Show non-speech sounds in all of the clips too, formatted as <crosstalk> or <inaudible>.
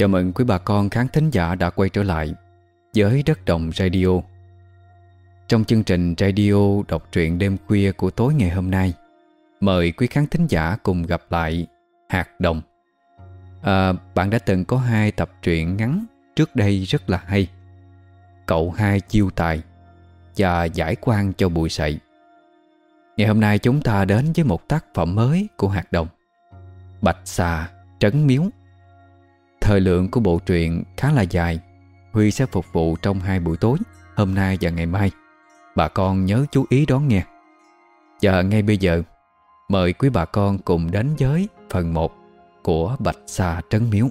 Chào mừng quý bà con khán thính giả đã quay trở lại với Đất Đồng Radio. Trong chương trình radio đọc truyện đêm khuya của tối ngày hôm nay, mời quý khán thính giả cùng gặp lại Hạt Đồng. À, bạn đã từng có hai tập truyện ngắn trước đây rất là hay. Cậu hai chiêu tài và giải quan cho bụi sậy. Ngày hôm nay chúng ta đến với một tác phẩm mới của Hạt Đồng. Bạch xà trấn miếu Thời lượng của bộ truyện khá là dài. Huy sẽ phục vụ trong hai buổi tối, Hôm nay và ngày mai. Bà con nhớ chú ý đón nghe. Và ngay bây giờ, Mời quý bà con cùng đến với phần 1 Của Bạch Sa Trấn Miếu.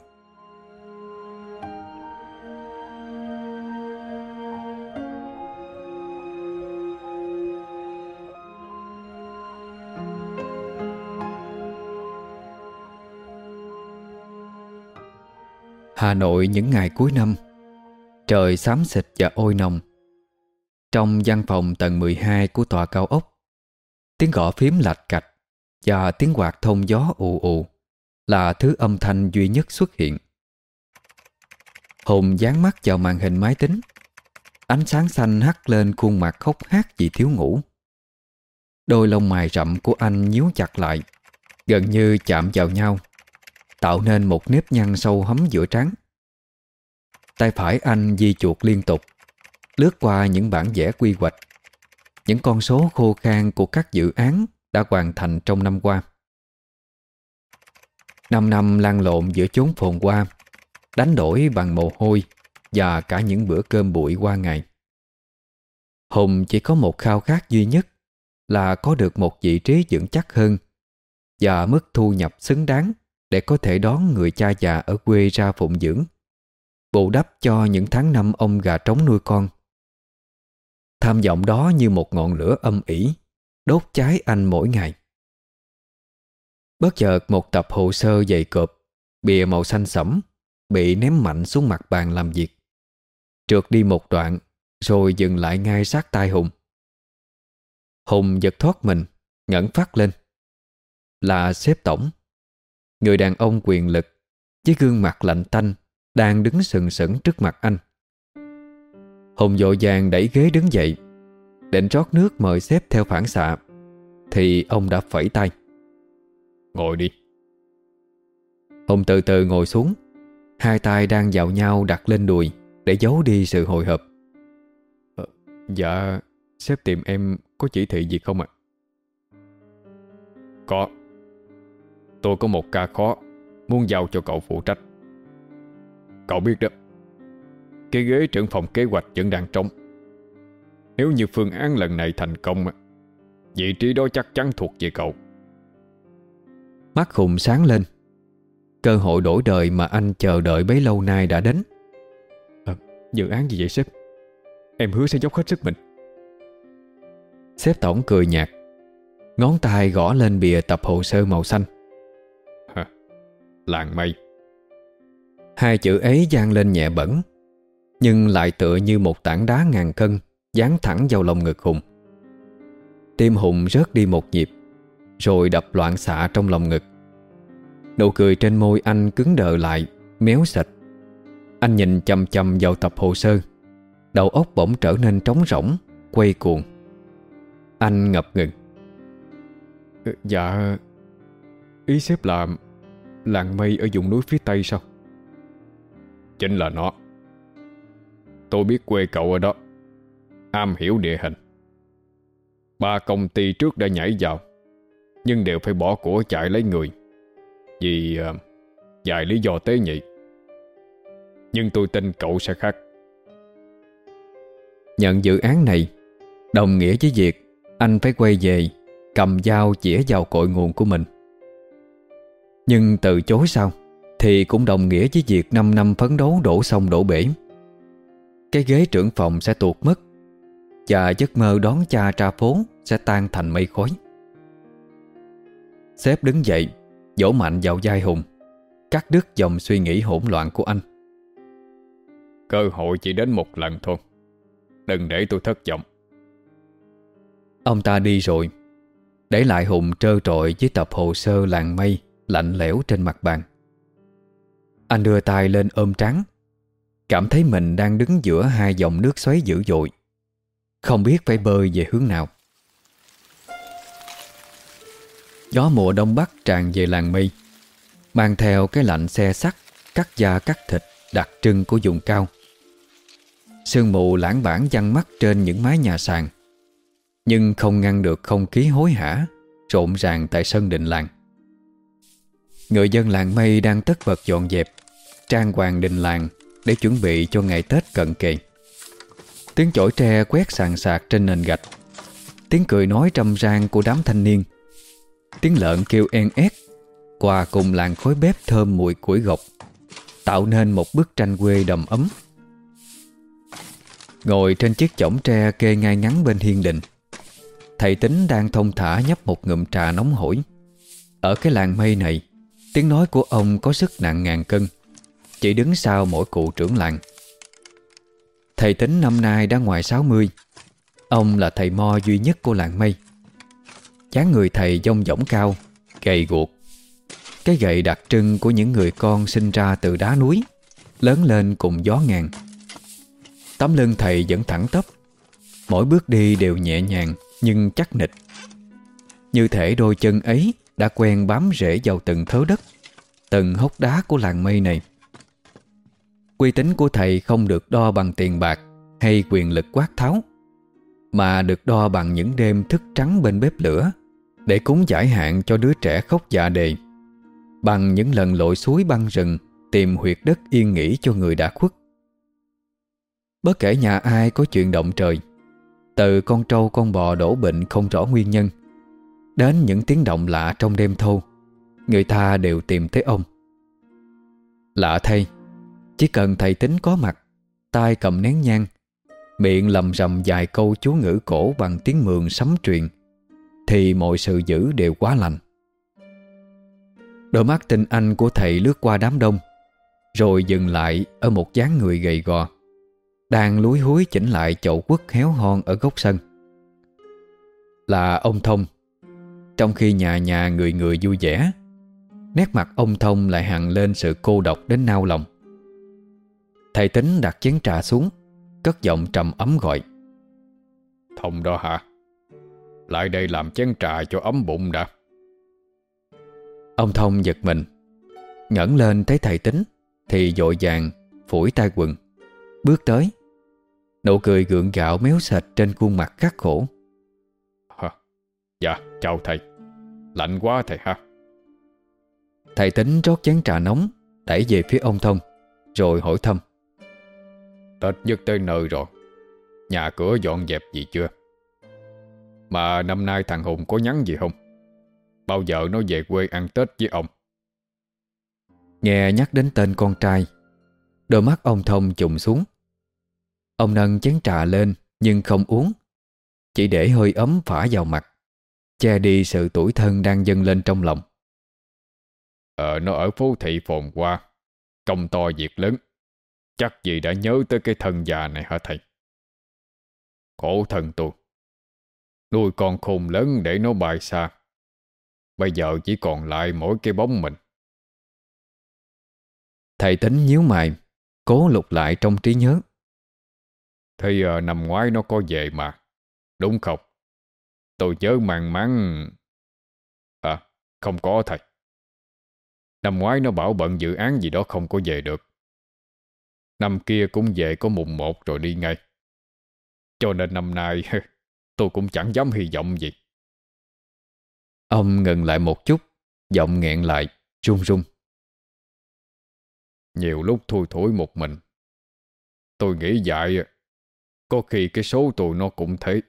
Hà Nội những ngày cuối năm. Trời xám xịt và ôi nồng. Trong văn phòng tầng 12 của tòa cao ốc, Tiếng gõ phím lạch cạch Và tiếng quạt thông gió ù ù Là thứ âm thanh duy nhất xuất hiện. Hùng dán mắt vào màn hình máy tính. Ánh sáng xanh hắt lên khuôn mặt khóc hát vì thiếu ngủ. Đôi lông mày rậm của anh nhíu chặt lại, Gần như chạm vào nhau. Tạo nên một nếp nhăn sâu hấm giữa trán. Tay phải anh di chuột liên tục, Lướt qua những bản vẽ quy hoạch. Những con số khô khan của các dự án Đã hoàn thành trong năm qua. Năm năm lan lộn giữa chốn phồn qua Đánh đổi bằng mồ hôi Và cả những bữa cơm bụi qua ngày. Hùng chỉ có một khao khát duy nhất Là có được một vị trí vững chắc hơn Và mức thu nhập xứng đáng để có thể đón người cha già ở quê ra phụng dưỡng, bù đắp cho những tháng năm ông gà trống nuôi con. Tham vọng đó như một ngọn lửa âm ỉ, đốt cháy anh mỗi ngày. Bất chợt một tập hồ sơ dày cộp, bìa màu xanh sẫm, bị ném mạnh xuống mặt bàn làm việc. Trượt đi một đoạn, rồi dừng lại ngay sát tai Hùng. Hùng giật thoát mình, ngẩn phát lên. Là sếp tổng. Người đàn ông quyền lực Với gương mặt lạnh tanh Đang đứng sừng sững trước mặt anh. Hùng dội vàng đẩy ghế đứng dậy Định rót nước mời xếp theo phản xạ Thì ông đã phẩy tay. Ngồi đi. Hùng từ từ ngồi xuống Hai tay đang vào nhau đặt lên đùi Để giấu đi sự hồi hộp. Ờ, Dạ Sếp tìm em có chỉ thị gì không ạ? Có Tôi có một ca khó Muốn giao cho cậu phụ trách. Cậu biết đó Cái ghế trưởng phòng kế hoạch vẫn đang trống. Nếu như phương án lần này thành công Vị trí đó chắc chắn thuộc về cậu. Mắt Hùng sáng lên. Cơ hội đổi đời mà anh chờ đợi bấy lâu nay đã đến. À, Dự án gì vậy sếp? Em hứa sẽ dốc hết sức mình. Sếp tổng cười nhạt. Ngón tay gõ lên bìa tập hồ sơ màu xanh làng mây. Hai chữ ấy gian lên nhẹ bẩn, nhưng lại tựa như một tảng đá ngàn cân dán thẳng vào lòng ngực Hùng. Tim Hùng rớt đi một nhịp, rồi đập loạn xạ trong lòng ngực. Nụ cười trên môi anh cứng đờ lại, méo sạch. Anh nhìn chầm chầm vào tập hồ sơ, đầu óc bỗng trở nên trống rỗng, quay cuồng. Anh ngập ngừng. Dạ, ý xếp là Làng mây ở vùng núi phía tây sao? Chính là nó. Tôi biết quê cậu ở đó. Am hiểu địa hình. Ba công ty trước đã nhảy vào Nhưng đều phải bỏ của chạy lấy người. Vì uh, Vài lý do tế nhị. Nhưng tôi tin cậu sẽ khác. Nhận dự án này Đồng nghĩa với việc Anh phải quay về Cầm dao chĩa vào cội nguồn của mình nhưng từ chối sao Thì cũng đồng nghĩa với việc 5 năm phấn đấu đổ sông đổ bể. Cái ghế trưởng phòng sẽ tuột mất Và giấc mơ đón cha tra phố Sẽ tan thành mây khói. Sếp đứng dậy Vỗ mạnh vào vai Hùng Cắt đứt dòng suy nghĩ hỗn loạn của anh. Cơ hội chỉ đến một lần thôi Đừng để tôi thất vọng. Ông ta đi rồi Để lại Hùng trơ trội với tập hồ sơ làng mây Lạnh lẽo trên mặt bàn. Anh đưa tay lên ôm trắng Cảm thấy mình đang đứng giữa hai dòng nước xoáy dữ dội. Không biết phải bơi về hướng nào. Gió mùa đông bắc tràn về làng mây, Mang theo cái lạnh xe sắt Cắt da cắt thịt Đặc trưng của vùng cao. Sương mù lãng bản văng mắt trên những mái nhà sàn, Nhưng không ngăn được không khí hối hả Rộn ràng tại sân đình làng. Người dân làng mây đang tất bật dọn dẹp, Trang hoàng đình làng Để chuẩn bị cho ngày Tết cận kề. Tiếng chổi tre quét sàn sạc trên nền gạch, Tiếng cười nói trầm rang của đám thanh niên, Tiếng lợn kêu en ét Quà cùng làng khói bếp thơm mùi củi gộc Tạo nên một bức tranh quê đầm ấm. Ngồi trên chiếc chõng tre kê ngay ngắn bên hiên đình, Thầy tính đang thông thả nhấp một ngụm trà nóng hổi. Ở cái làng mây này Tiếng nói của ông có sức nặng ngàn cân. Chỉ đứng sau mỗi cụ trưởng làng. Thầy tính năm nay đã ngoài 60 Ông là thầy mo duy nhất của làng mây. Dáng người thầy dông dỏng cao, Gầy guộc. Cái gậy đặc trưng của những người con sinh ra từ đá núi, Lớn lên cùng gió ngàn. Tấm lưng thầy vẫn thẳng tắp. Mỗi bước đi đều nhẹ nhàng Nhưng chắc nịch. Như thể đôi chân ấy đã quen bám rễ vào từng thớ đất, Từng hốc đá của làng mây này. Quy tính của thầy không được đo bằng tiền bạc Hay quyền lực quát tháo, Mà được đo bằng những đêm thức trắng bên bếp lửa Để cúng giải hạn cho đứa trẻ khóc dạ đề, Bằng những lần lội suối băng rừng Tìm huyệt đất yên nghỉ cho người đã khuất. Bất kể nhà ai có chuyện động trời, Từ con trâu con bò đổ bệnh không rõ nguyên nhân Đến những tiếng động lạ trong đêm thâu. Người ta đều tìm tới ông. Lạ thay, Chỉ cần thầy tính có mặt tay cầm nén nhang, Miệng lầm rầm vài câu chú ngữ cổ Bằng tiếng mường sấm truyền, Thì mọi sự dữ đều quá lành. Đôi mắt tinh anh của thầy lướt qua đám đông, Rồi dừng lại Ở một dáng người gầy gò, đang lúi húi chỉnh lại chậu quất héo hon ở góc sân. Là ông Thông. Trong khi nhà nhà người người vui vẻ Nét mặt ông Thông lại hằng lên sự cô độc đến nao lòng. Thầy tính đặt chén trà xuống Cất giọng trầm ấm gọi. Thông đó hả? Lại đây làm chén trà cho ấm bụng đã. Ông Thông giật mình ngẩng lên thấy thầy tính Thì dội vàng phủi tay quần Bước tới. Nụ cười gượng gạo méo sệt trên khuôn mặt khắc khổ. Hả? Dạ, chào thầy Lạnh quá thầy ha. Thầy tính rót chén trà nóng Đẩy về phía ông Thông Rồi hỏi thăm. Tết nhất tới nơi rồi. Nhà cửa dọn dẹp gì chưa? Mà năm nay thằng Hùng có nhắn gì không? Bao giờ nó về quê ăn Tết với ông? Nghe nhắc đến tên con trai Đôi mắt ông Thông trùng xuống. Ông nâng chén trà lên nhưng không uống Chỉ để hơi ấm phả vào mặt Che đi sự tuổi thân đang dâng lên trong lòng. Ờ nó ở phố thị phồn qua Công to việc lớn. Chắc gì đã nhớ tới cái thân già này hả thầy? Khổ thân tôi. Nuôi con khôn lớn để nó bay xa. Bây giờ chỉ còn lại mỗi cái bóng mình. Thầy tính nhíu mày Cố lục lại trong trí nhớ. Thì uh, năm ngoái nó có về mà. Đúng không? Tôi nhớ mang mắn... À, không có thầy. Năm ngoái nó bảo bận dự án gì đó không có về được. Năm kia cũng về có mùng một rồi đi ngay. Cho nên năm nay <laughs> tôi cũng chẳng dám hy vọng gì. Ông ngừng lại một chút, giọng nghẹn lại, run run. Nhiều lúc thui thủi một mình. Tôi nghĩ dại có khi cái số tụi nó cũng thế.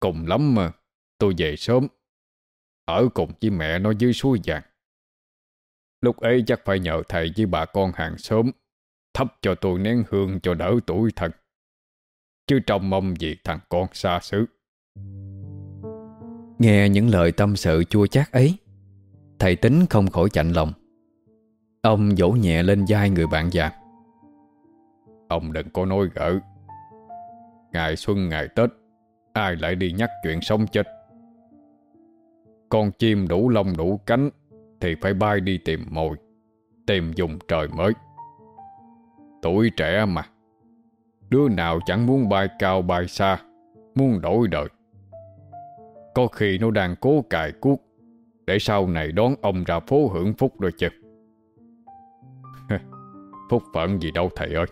Cùng lắm mà, tôi về sớm. Ở cùng với mẹ nó dưới suối vàng. Lúc ấy chắc phải nhờ thầy với bà con hàng xóm thắp cho tôi nén hương cho đỡ tuổi thân. Chứ trong mong gì thằng con xa xứ. Nghe những lời tâm sự chua chát ấy, thầy tính không khỏi chạnh lòng. Ông vỗ nhẹ lên vai người bạn già. Ông đừng có nói gỡ. Ngày xuân ngày Tết Ai lại đi nhắc chuyện sống chết? Con chim đủ lông đủ cánh Thì phải bay đi tìm mồi, Tìm dùng trời mới. Tuổi trẻ mà. Đứa nào chẳng muốn bay cao bay xa, Muốn đổi đời. Có khi nó đang cố cài cuốc Để sau này đón ông ra phố hưởng phúc rồi chứ. <laughs> Phúc phận gì đâu thầy ơi.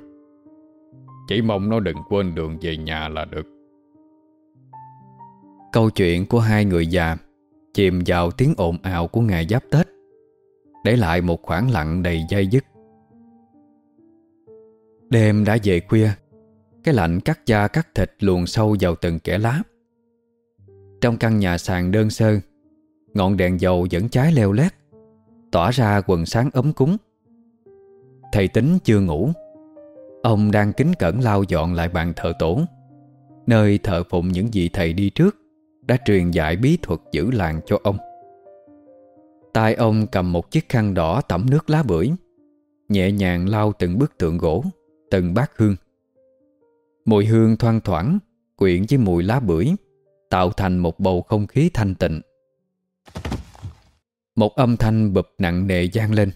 Chỉ mong nó đừng quên đường về nhà là được. Câu chuyện của hai người già Chìm vào tiếng ồn ào của ngày giáp Tết. Để lại một khoảng lặng đầy dây dứt. Đêm đã về khuya, Cái lạnh cắt da cắt thịt luồn sâu vào từng kẻ lá. Trong căn nhà sàn đơn sơ, Ngọn đèn dầu vẫn cháy leo lét, Tỏa ra quần sáng ấm cúng. Thầy tính chưa ngủ, Ông đang kính cẩn lau dọn lại bàn thờ tổ, Nơi thờ phụng những vị thầy đi trước. Đã truyền dạy bí thuật giữ làng cho ông. Tay ông cầm một chiếc khăn đỏ tẩm nước lá bưởi, Nhẹ nhàng lau từng bức tượng gỗ, Từng bát hương. Mùi hương thoang thoảng, Quyện với mùi lá bưởi, Tạo thành một bầu không khí thanh tịnh. Một âm thanh bụp nặng nề gian lên.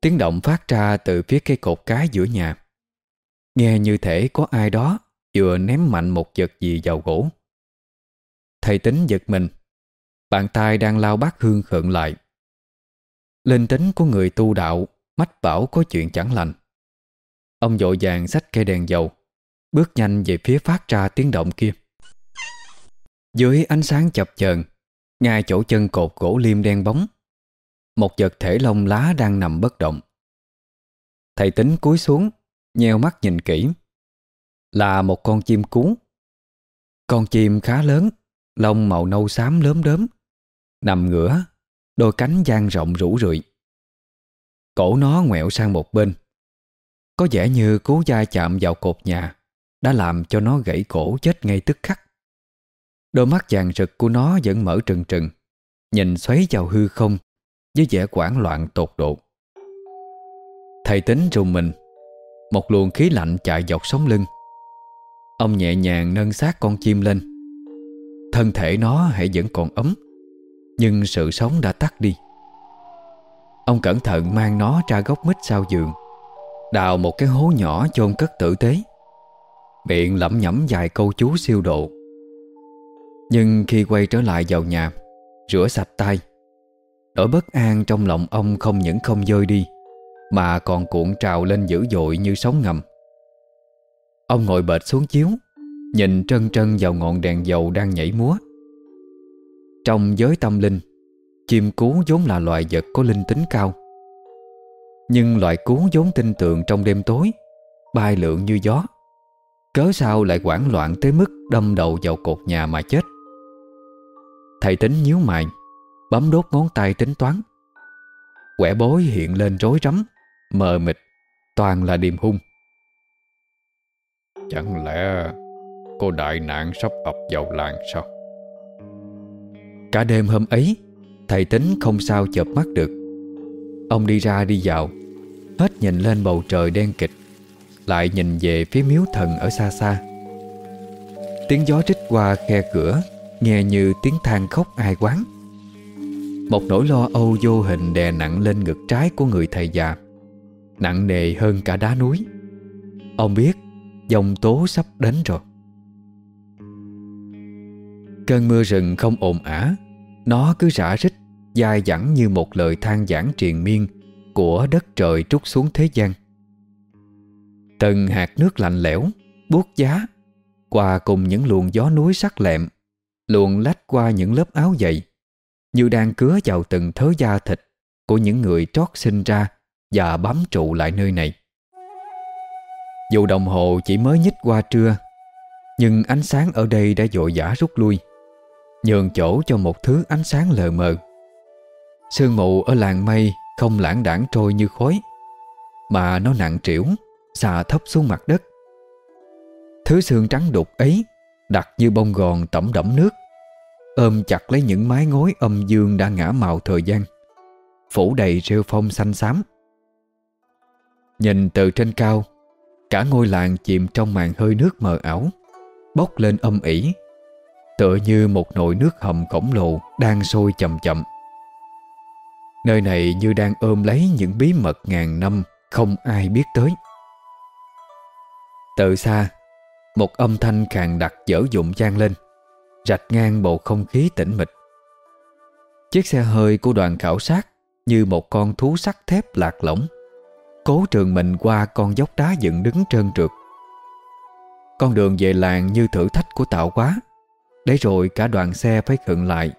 Tiếng động phát ra từ phía cây cột cái giữa nhà. Nghe như thể có ai đó Vừa ném mạnh một vật gì vào gỗ. Thầy tính giật mình. Bàn tay đang lao bát hương khựng lại. Linh tính của người tu đạo, Mách bảo có chuyện chẳng lành. Ông dội vàng xách cây đèn dầu, Bước nhanh về phía phát ra tiếng động kia. Dưới ánh sáng chập chờn, Ngay chỗ chân cột gỗ liêm đen bóng, Một vật thể lông lá đang nằm bất động. Thầy tính cúi xuống, Nheo mắt nhìn kỹ. Là một con chim cú. Con chim khá lớn. Lông màu nâu xám lớn đớm Nằm ngửa, Đôi cánh dang rộng rũ rượi. Cổ nó ngoẹo sang một bên. Có vẻ như cú da chạm vào cột nhà Đã làm cho nó gãy cổ chết ngay tức khắc. Đôi mắt vàng rực của nó vẫn mở trừng trừng, Nhìn xoáy vào hư không Với vẻ quảng loạn tột độ. Thầy tính rùng mình, Một luồng khí lạnh chạy dọc sống lưng. Ông nhẹ nhàng nâng xác con chim lên. Thân thể nó hãy vẫn còn ấm, Nhưng sự sống đã tắt đi. Ông cẩn thận mang nó ra góc mít sau giường, Đào một cái hố nhỏ chôn cất tử tế. Miệng lẩm nhẩm vài câu chú siêu độ. Nhưng khi quay trở lại vào nhà, Rửa sạch tay, Nỗi bất an trong lòng ông không những không dơi đi, Mà còn cuộn trào lên dữ dội như sóng ngầm. Ông ngồi bệt xuống chiếu Nhìn trân trân vào ngọn đèn dầu đang nhảy múa. Trong giới tâm linh, Chim cú vốn là loài vật có linh tính cao. Nhưng loài cú vốn tin tưởng trong đêm tối, Bay lượn như gió, Cớ sao lại quảng loạn tới mức đâm đầu vào cột nhà mà chết? Thầy tính nhíu mày, Bấm đốt ngón tay tính toán. Quẻ bối hiện lên rối rắm, Mờ mịt, Toàn là điềm hung. Chẳng lẽ Cô đại nạn sắp ập vào làng sao? Cả đêm hôm ấy, Thầy tính không sao chợp mắt được. Ông đi ra đi vào, Hết nhìn lên bầu trời đen kịch, Lại nhìn về phía miếu thần ở xa xa. Tiếng gió trích qua khe cửa, Nghe như tiếng than khóc ai quán. Một nỗi lo âu vô hình đè nặng lên ngực trái của người thầy già, Nặng nề hơn cả đá núi. Ông biết, dòng tố sắp đến rồi. Cơn mưa rừng không ồn ả, Nó cứ rã rít, Dài dẳng như một lời than giảng triền miên Của đất trời trút xuống thế gian. Từng hạt nước lạnh lẽo Buốt giá Qua cùng những luồng gió núi sắc lẹm Luồn lách qua những lớp áo dày, Như đang cứa vào từng thớ da thịt Của những người trót sinh ra Và bám trụ lại nơi này. Dù đồng hồ chỉ mới nhích qua trưa, Nhưng ánh sáng ở đây đã dội dã rút lui. Nhường chỗ cho một thứ ánh sáng lờ mờ. Sương mù ở làng mây Không lãng đảng trôi như khói, Mà nó nặng trĩu, Xà thấp xuống mặt đất. Thứ xương trắng đục ấy Đặt như bông gòn tẩm đẫm nước, Ôm chặt lấy những mái ngói âm dương Đã ngã màu thời gian, Phủ đầy rêu phong xanh xám. Nhìn từ trên cao, Cả ngôi làng chìm trong màn hơi nước mờ ảo, Bốc lên âm ỉ. Tựa như một nồi nước hầm khổng lồ Đang sôi chậm chậm. Nơi này như đang ôm lấy những bí mật ngàn năm Không ai biết tới. Từ xa, Một âm thanh khàn đặc dở dụng trang lên, Rạch ngang bầu không khí tĩnh mịch. Chiếc xe hơi của đoàn khảo sát Như một con thú sắt thép lạc lõng, Cố trường mình qua con dốc đá dựng đứng trơn trượt. Con đường về làng như thử thách của tạo quá để rồi cả đoàn xe phải khựng lại,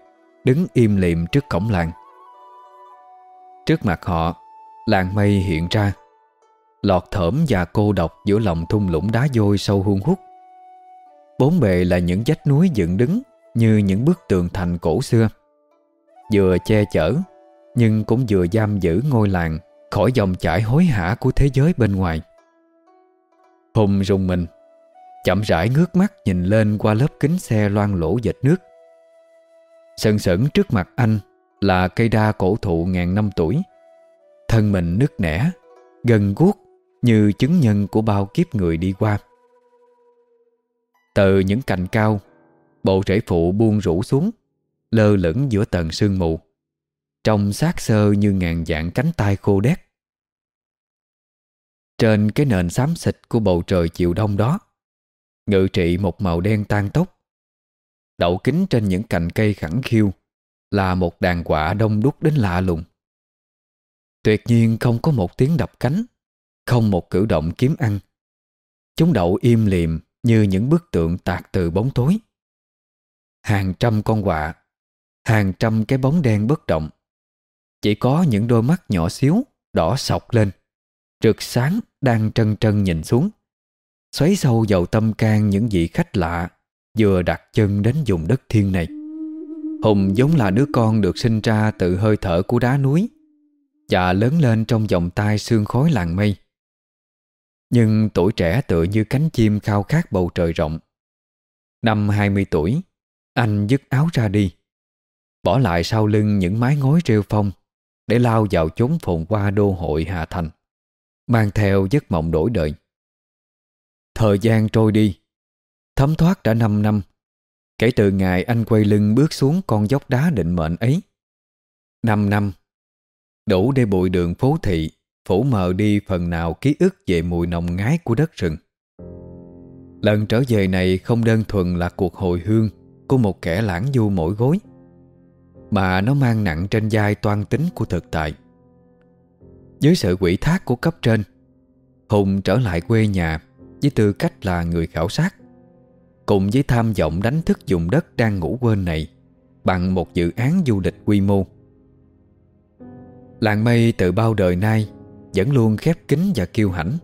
Đứng im lìm trước cổng làng. Trước mặt họ, Làng mây hiện ra. Lọt thởm và cô độc giữa lòng thung lũng đá vôi sâu hun hút. Bốn bề là những vách núi dựng đứng Như những bức tường thành cổ xưa. Vừa che chở, Nhưng cũng vừa giam giữ ngôi làng Khỏi dòng chảy hối hả của thế giới bên ngoài. Hùng rùng mình Chậm rãi ngước mắt nhìn lên qua lớp kính xe loang lỗ dệt nước. Sần sẩn trước mặt anh là cây đa cổ thụ ngàn năm tuổi. Thân mình nứt nẻ, gần guốc như chứng nhân của bao kiếp người đi qua. Từ những cành cao, bộ rễ phụ buông rủ xuống Lơ lửng giữa tầng sương mù Trông xác sơ như ngàn dạng cánh tay khô đét. Trên cái nền xám xịt của bầu trời chiều đông đó Ngự trị một màu đen tan tóc. Đậu kính trên những cành cây khẳng khiu Là một đàn quả đông đúc đến lạ lùng. Tuyệt nhiên không có một tiếng đập cánh, Không một cử động kiếm ăn. Chúng đậu im liềm Như những bức tượng tạc từ bóng tối. Hàng trăm con quạ, Hàng trăm cái bóng đen bất động. Chỉ có những đôi mắt nhỏ xíu, Đỏ sọc lên, Rực sáng đang trân trân nhìn xuống. Xoáy sâu vào tâm can những vị khách lạ, Vừa đặt chân đến vùng đất thiên này. Hùng giống là đứa con được sinh ra từ hơi thở của đá núi, Và lớn lên trong vòng tay sương khói làng mây. Nhưng tuổi trẻ tựa như cánh chim khao khát bầu trời rộng. Năm 20 tuổi, Anh dứt áo ra đi, Bỏ lại sau lưng những mái ngói rêu phong Để lao vào chốn phồn qua đô hội Hà Thành, Mang theo giấc mộng đổi đời. Thời gian trôi đi. Thấm thoát đã 5 năm. Kể từ ngày anh quay lưng bước xuống con dốc đá định mệnh ấy. 5 năm. Đủ để bụi đường phố thị, Phủ mờ đi phần nào ký ức về mùi nồng ngái của đất rừng. Lần trở về này không đơn thuần là cuộc hồi hương Của một kẻ lãng du mỗi gối, Mà nó mang nặng trên vai toan tính của thực tại. Dưới sự quỷ thác của cấp trên, Hùng trở lại quê nhà. Với tư cách là người khảo sát. Cùng với tham vọng đánh thức vùng đất đang ngủ quên này Bằng một dự án du lịch quy mô. Làng mây từ bao đời nay Vẫn luôn khép kín và kiêu hãnh.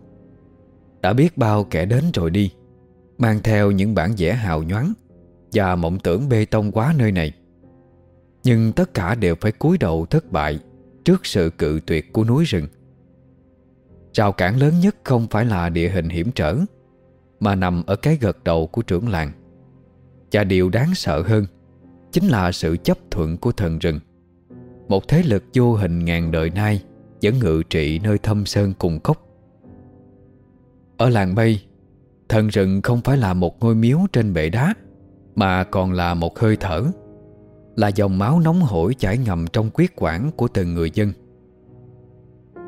Đã biết bao kẻ đến rồi đi, Mang theo những bản vẽ hào nhoáng Và mộng tưởng bê tông quá nơi này. Nhưng tất cả đều phải cúi đầu thất bại Trước sự cự tuyệt của núi rừng. Rào cản lớn nhất không phải là địa hình hiểm trở, Mà nằm ở cái gật đầu của trưởng làng. Và điều đáng sợ hơn Chính là sự chấp thuận của thần rừng. Một thế lực vô hình ngàn đời nay Vẫn ngự trị nơi thâm sơn cùng cốc. Ở làng Mây, Thần rừng không phải là một ngôi miếu trên bệ đá, Mà còn là một hơi thở, Là dòng máu nóng hổi chảy ngầm trong quyết quản của từng người dân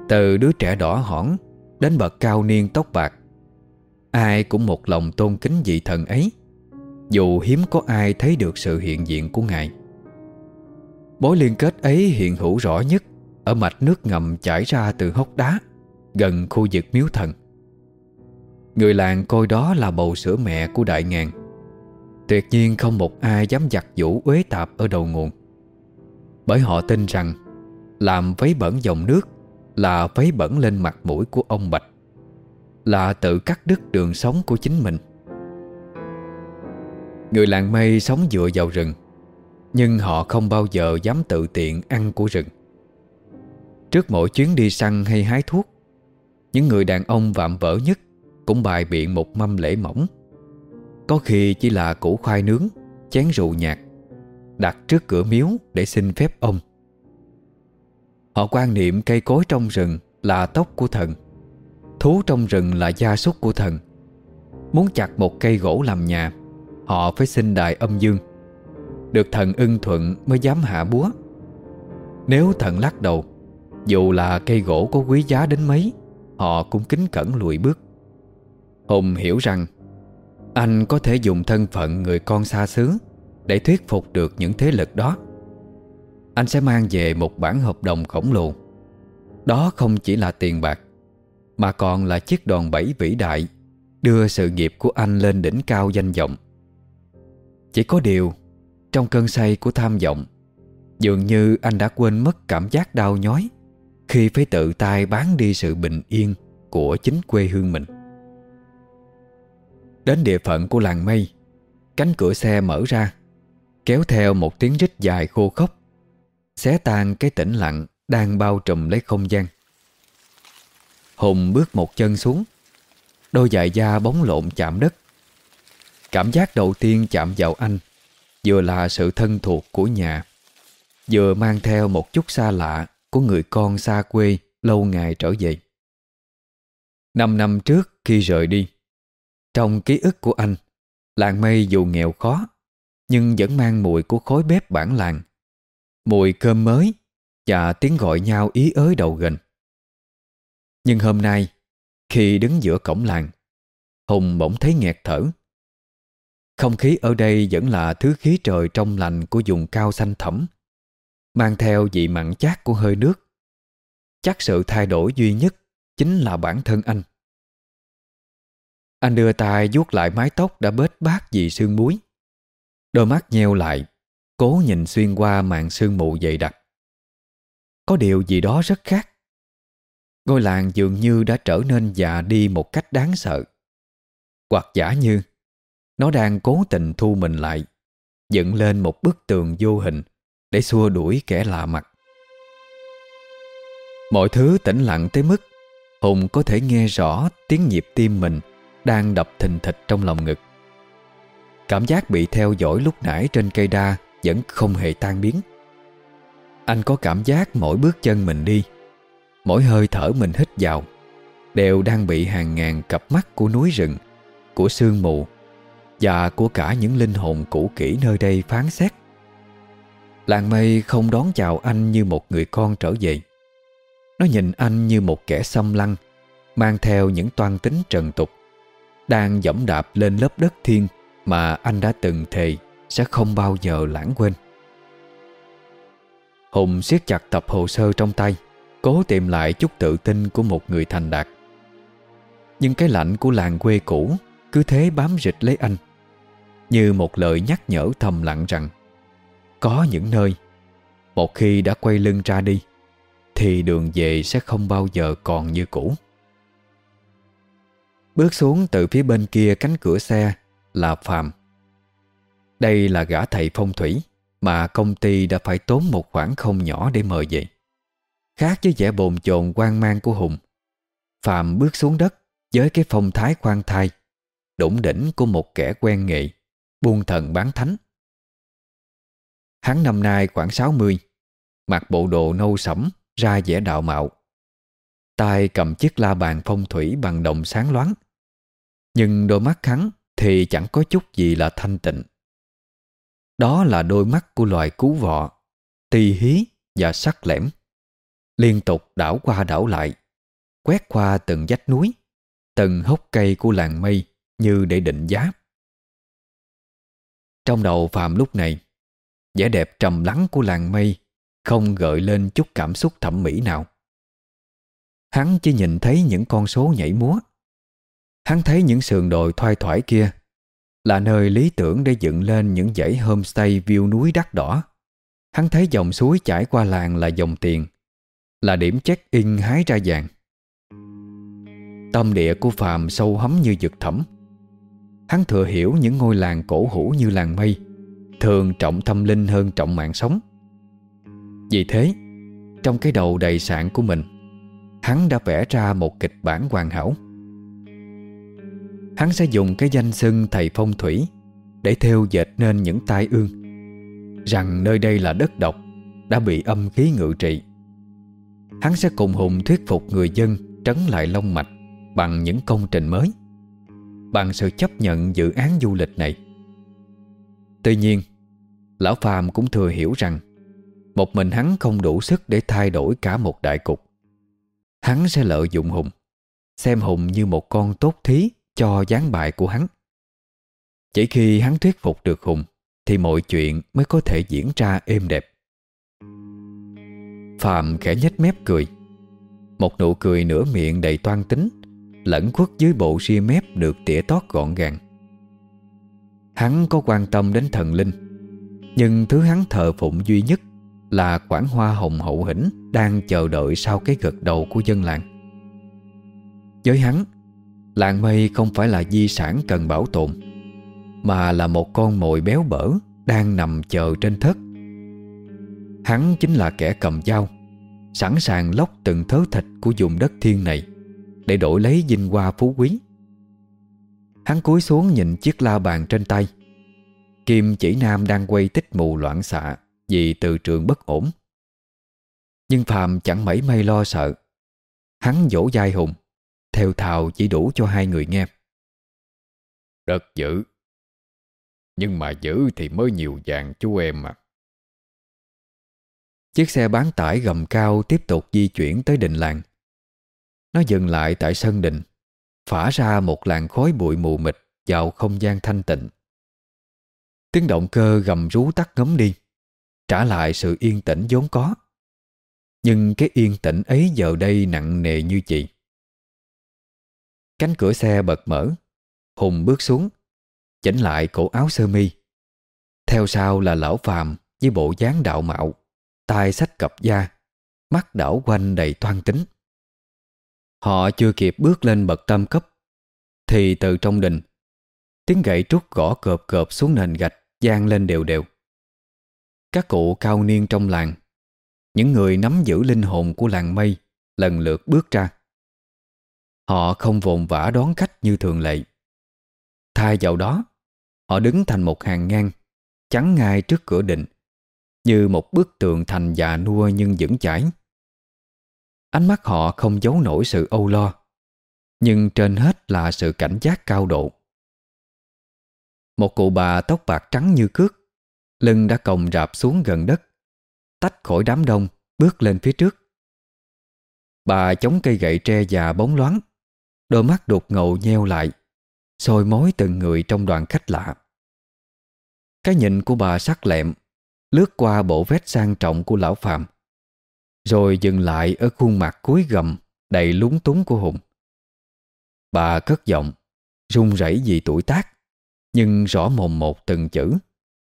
từ đứa trẻ đỏ hỏn Đến bậc cao niên tóc bạc. Ai cũng một lòng tôn kính vị thần ấy, Dù hiếm có ai thấy được sự hiện diện của Ngài. Mối liên kết ấy hiện hữu rõ nhất Ở mạch nước ngầm chảy ra từ hốc đá Gần khu vực miếu thần. Người làng coi đó là bầu sữa mẹ của đại ngàn. Tuyệt nhiên không một ai dám giặt vũ uế tạp ở đầu nguồn, Bởi họ tin rằng Làm vấy bẩn dòng nước là vấy bẩn lên mặt mũi của ông Bạch, Là tự cắt đứt đường sống của chính mình. Người làng mây sống dựa vào rừng, Nhưng họ không bao giờ dám tự tiện ăn của rừng. Trước mỗi chuyến đi săn hay hái thuốc, Những người đàn ông vạm vỡ nhất Cũng bài biện một mâm lễ mỏng. Có khi chỉ là củ khoai nướng, Chén rượu nhạt Đặt trước cửa miếu để xin phép ông. Họ quan niệm cây cối trong rừng là tóc của thần. Thú trong rừng là gia súc của thần. Muốn chặt một cây gỗ làm nhà, Họ phải xin đại âm dương. Được thần ưng thuận mới dám hạ búa. Nếu thần lắc đầu, Dù là cây gỗ có quý giá đến mấy, Họ cũng kính cẩn lùi bước. Hùng hiểu rằng, Anh có thể dùng thân phận người con xa xứ Để thuyết phục được những thế lực đó. Anh sẽ mang về một bản hợp đồng khổng lồ. Đó không chỉ là tiền bạc, Mà còn là chiếc đòn bẩy vĩ đại, Đưa sự nghiệp của anh lên đỉnh cao danh vọng. Chỉ có điều, Trong cơn say của tham vọng, Dường như anh đã quên mất cảm giác đau nhói Khi phải tự tay bán đi sự bình yên Của chính quê hương mình. Đến địa phận của làng mây, Cánh cửa xe mở ra, Kéo theo một tiếng rít dài khô khốc. Xé tan cái tĩnh lặng Đang bao trùm lấy không gian. Hùng bước một chân xuống, Đôi dài da bóng lộn chạm đất. Cảm giác đầu tiên chạm vào anh Vừa là sự thân thuộc của nhà, Vừa mang theo một chút xa lạ Của người con xa quê Lâu ngày trở về. Năm năm trước khi rời đi, Trong ký ức của anh, Làng mây dù nghèo khó, Nhưng vẫn mang mùi của khói bếp bản làng Mùi cơm mới Và tiếng gọi nhau ý ới đầu gần. Nhưng hôm nay, Khi đứng giữa cổng làng, Hùng bỗng thấy nghẹt thở. Không khí ở đây vẫn là thứ khí trời trong lành của vùng cao xanh thẳm, Mang theo vị mặn chát của hơi nước. Chắc sự thay đổi duy nhất Chính là bản thân anh. Anh đưa tay vuốt lại mái tóc đã bết bát vì sương muối. Đôi mắt nheo lại Cố nhìn xuyên qua màn sương mù dày đặc. Có điều gì đó rất khác. Ngôi làng dường như đã trở nên già đi một cách đáng sợ. Hoặc giả như, Nó đang cố tình thu mình lại, Dựng lên một bức tường vô hình Để xua đuổi kẻ lạ mặt. Mọi thứ tĩnh lặng tới mức Hùng có thể nghe rõ tiếng nhịp tim mình Đang đập thình thịch trong lòng ngực. Cảm giác bị theo dõi lúc nãy trên cây đa vẫn không hề tan biến. Anh có cảm giác mỗi bước chân mình đi, Mỗi hơi thở mình hít vào, Đều đang bị hàng ngàn cặp mắt của núi rừng, Của sương mù Và của cả những linh hồn cũ kỹ nơi đây phán xét. Làng mây không đón chào anh như một người con trở về. Nó nhìn anh như một kẻ xâm lăng, Mang theo những toan tính trần tục, Đang dẫm đạp lên lớp đất thiên Mà anh đã từng thề. Sẽ không bao giờ lãng quên. Hùng siết chặt tập hồ sơ trong tay, Cố tìm lại chút tự tin của một người thành đạt. Nhưng cái lạnh của làng quê cũ Cứ thế bám rịch lấy anh, Như một lời nhắc nhở thầm lặng rằng, Có những nơi, Một khi đã quay lưng ra đi, Thì đường về sẽ không bao giờ còn như cũ. Bước xuống từ phía bên kia cánh cửa xe Là Phạm. Đây là gã thầy phong thủy Mà công ty đã phải tốn một khoản không nhỏ để mời về. Khác với vẻ bồn chồn quan mang của Hùng Phạm bước xuống đất Với cái phong thái khoan thai, Đủng đỉnh của một kẻ quen nghệ Buôn thần bán thánh. Hắn năm nay khoảng 60 Mặc bộ đồ nâu sẫm, Ra vẻ đạo mạo. Tay cầm chiếc la bàn phong thủy bằng đồng sáng loáng. Nhưng đôi mắt hắn Thì chẳng có chút gì là thanh tịnh. Đó là đôi mắt của loài cú vọ Tì hí và sắc lẻm. Liên tục đảo qua đảo lại, Quét qua từng vách núi, Từng hốc cây của làng mây Như để định giá. Trong đầu Phạm lúc này, vẻ đẹp trầm lắng của làng mây Không gợi lên chút cảm xúc thẩm mỹ nào. Hắn chỉ nhìn thấy những con số nhảy múa. Hắn thấy những sườn đồi thoai thoải kia là nơi lý tưởng để dựng lên những dãy homestay view núi đắt đỏ Hắn thấy dòng suối chảy qua làng là dòng tiền là điểm check-in hái ra vàng. Tâm địa của Phàm sâu hấm như vực thẳm. Hắn thừa hiểu những ngôi làng cổ hủ như làng mây thường trọng tâm linh hơn trọng mạng sống. Vì thế, trong cái đầu đầy sạn của mình, hắn đã vẽ ra một kịch bản hoàn hảo. Hắn sẽ dùng cái danh xưng thầy phong thủy để theo dệt nên những tai ương. Rằng nơi đây là đất độc đã bị âm khí ngự trị. Hắn sẽ cùng Hùng thuyết phục người dân trấn lại Long Mạch bằng những công trình mới, bằng sự chấp nhận dự án du lịch này. Tuy nhiên, Lão Phàm cũng thừa hiểu rằng Một mình hắn không đủ sức để thay đổi cả một đại cục. Hắn sẽ lợi dụng Hùng Xem Hùng như một con tốt thí cho gián bại của hắn. Chỉ khi hắn thuyết phục được Hùng, Thì mọi chuyện mới có thể diễn ra êm đẹp. Phạm khẽ nhếch mép cười. Một nụ cười nửa miệng đầy toan tính, Lẫn khuất dưới bộ ria mép được tỉa tót gọn gàng. Hắn có quan tâm đến thần linh, Nhưng thứ hắn thờ phụng duy nhất Là quảng hoa hồng hậu hĩnh Đang chờ đợi sau cái gật đầu của dân làng. Với hắn Làng mây không phải là di sản cần bảo tồn, Mà là một con mồi béo bở Đang nằm chờ trên thất. Hắn chính là kẻ cầm dao, Sẵn sàng lóc từng thớ thịt của vùng đất thiên này Để đổi lấy vinh hoa phú quý. Hắn cúi xuống nhìn chiếc la bàn trên tay. Kim chỉ nam đang quay tích mù loạn xạ Vì từ trường bất ổn. Nhưng Phạm chẳng mấy may lo sợ. Hắn vỗ dai Hùng. Theo thào chỉ đủ cho hai người nghe. Đất dữ. Nhưng mà dữ thì mới nhiều vàng chú em mà Chiếc xe bán tải gầm cao tiếp tục di chuyển tới đình làng. Nó dừng lại tại sân đình Phả ra một làn khói bụi mù mịt Vào không gian thanh tịnh. Tiếng động cơ gầm rú tắt ngấm đi Trả lại sự yên tĩnh vốn có. Nhưng cái yên tĩnh ấy giờ đây nặng nề như chị Cánh cửa xe bật mở. Hùng bước xuống, Chỉnh lại cổ áo sơ mi. Theo sau là lão phàm Với bộ dáng đạo mạo tay sách cặp da, Mắt đảo quanh đầy toan tính. Họ chưa kịp bước lên bậc tam cấp, Thì từ trong đình, Tiếng gậy trúc gõ cộp cộp xuống nền gạch giang lên đều đều. Các cụ cao niên trong làng, Những người nắm giữ linh hồn của làng mây Lần lượt bước ra. Họ không vồn vã đón khách như thường lệ. Thay vào đó, Họ đứng thành một hàng ngang, Chắn ngay trước cửa đình Như một bức tường thành già nua nhưng vững chãi. Ánh mắt họ không giấu nổi sự âu lo, Nhưng trên hết là sự cảnh giác cao độ. Một cụ bà tóc bạc trắng như cước, Lưng đã còng rạp xuống gần đất, Tách khỏi đám đông, Bước lên phía trước. Bà chống cây gậy tre già bóng loáng Đôi mắt đột ngầu nheo lại soi mối từng người trong đoàn khách lạ. Cái nhìn của bà sắc lẹm, Lướt qua bộ vest sang trọng của lão Phạm, rồi dừng lại ở khuôn mặt cuối gầm Đầy lúng túng của Hùng. Bà cất giọng, run rẩy vì tuổi tác, Nhưng rõ mồm một từng chữ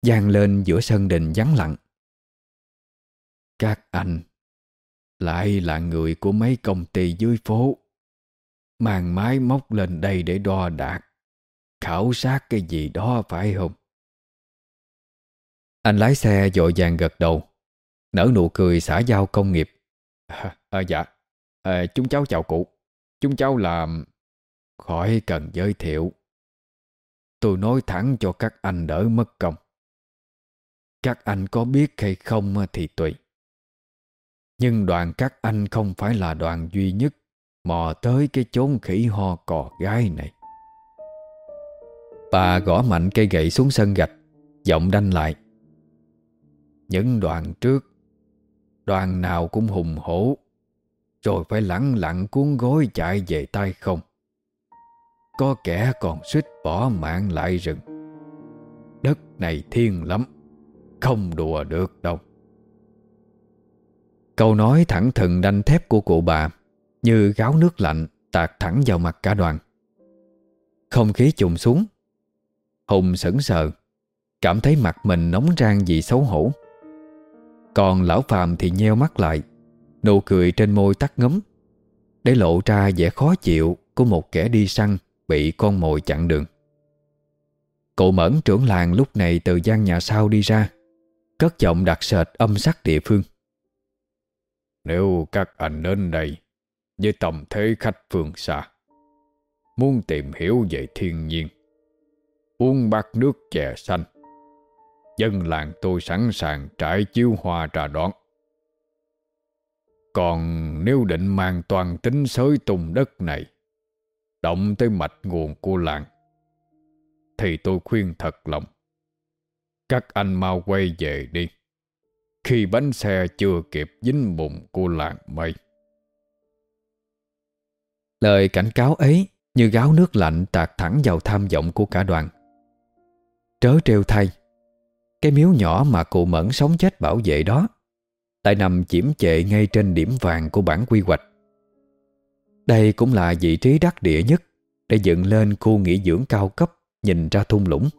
giang lên giữa sân đình vắng lặng. Các anh, Lại là người của mấy công ty dưới phố. Mang máy móc lên đây để đo đạc. Khảo sát cái gì đó phải không? Anh lái xe dội vàng gật đầu. Nở nụ cười xã giao công nghiệp. À, à, Dạ. À, Chúng cháu chào cụ. Chúng cháu là Khỏi cần giới thiệu. Tôi nói thẳng cho các anh đỡ mất công. Các anh có biết hay không thì tùy. Nhưng đoàn các anh không phải là đoàn duy nhất. Mò tới cái chốn khỉ ho cò gai này. Bà gõ mạnh cây gậy xuống sân gạch, Giọng đanh lại. Những đoàn trước, Đoàn nào cũng hùng hổ, Rồi phải lẳng lặng cuốn gối chạy về tay không. Có kẻ còn suýt bỏ mạng lại rừng. Đất này thiên lắm, Không đùa được đâu. Câu nói thẳng thừng đanh thép của cụ bà. Như gáo nước lạnh Tạt thẳng vào mặt cả đoàn. Không khí trùng xuống. Hùng sững sờ, Cảm thấy mặt mình nóng rang vì xấu hổ. Còn lão phàm thì nheo mắt lại, Nụ cười trên môi tắt ngấm, Để lộ ra vẻ khó chịu Của một kẻ đi săn Bị con mồi chặn đường. Cụ mẫn trưởng làng lúc này Từ gian nhà sau đi ra, Cất giọng đặc sệt âm sắc địa phương. Nếu các anh đến đây với tầm thế khách phương xa Muốn tìm hiểu về thiên nhiên Uống bát nước chè xanh Dân làng tôi sẵn sàng trải chiếu hoa trà đón. Còn nếu định mang toàn tính sới tung đất này, động tới mạch nguồn của làng, thì tôi khuyên thật lòng. Các anh mau quay về đi. Khi bánh xe chưa kịp dính bụng của làng mây Lời cảnh cáo ấy như gáo nước lạnh tạt thẳng vào tham vọng của cả đoàn. Trớ trêu thay, Cái miếu nhỏ mà cụ mẫn sống chết bảo vệ đó, Lại nằm chiếm chệ ngay trên điểm vàng của bản quy hoạch. Đây cũng là vị trí đắc địa nhất Để dựng lên khu nghỉ dưỡng cao cấp Nhìn ra thung lũng.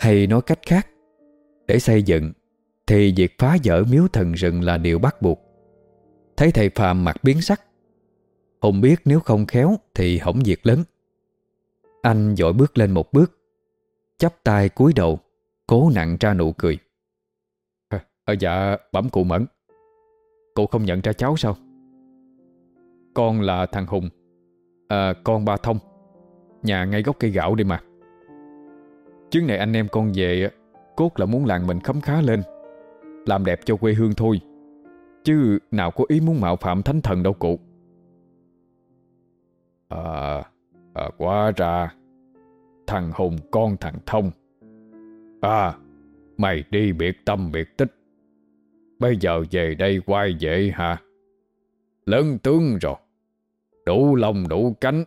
Hay nói cách khác, Để xây dựng Thì việc phá vỡ miếu thần rừng là điều bắt buộc. Thấy thầy Phạm mặt biến sắc Hùng biết nếu không khéo Thì hỏng việc lớn. Anh dội bước lên một bước chắp tay cúi đầu Cố nặng ra nụ cười. À, Dạ bẩm cụ Mẫn. Cụ không nhận ra cháu sao? Con là thằng Hùng. À, Con ba Thông. Nhà ngay gốc cây gạo đi mà. Chuyến này anh em con về Cốt là muốn làng mình khấm khá lên. Làm đẹp cho quê hương thôi. Chứ nào có ý muốn mạo phạm thánh thần đâu cụ. À, à quá ra. Thằng Hùng con thằng Thông. À Mày đi biệt tâm biệt tích. Bây giờ về đây quay về hả? Lớn tướng rồi. Đủ lông đủ cánh.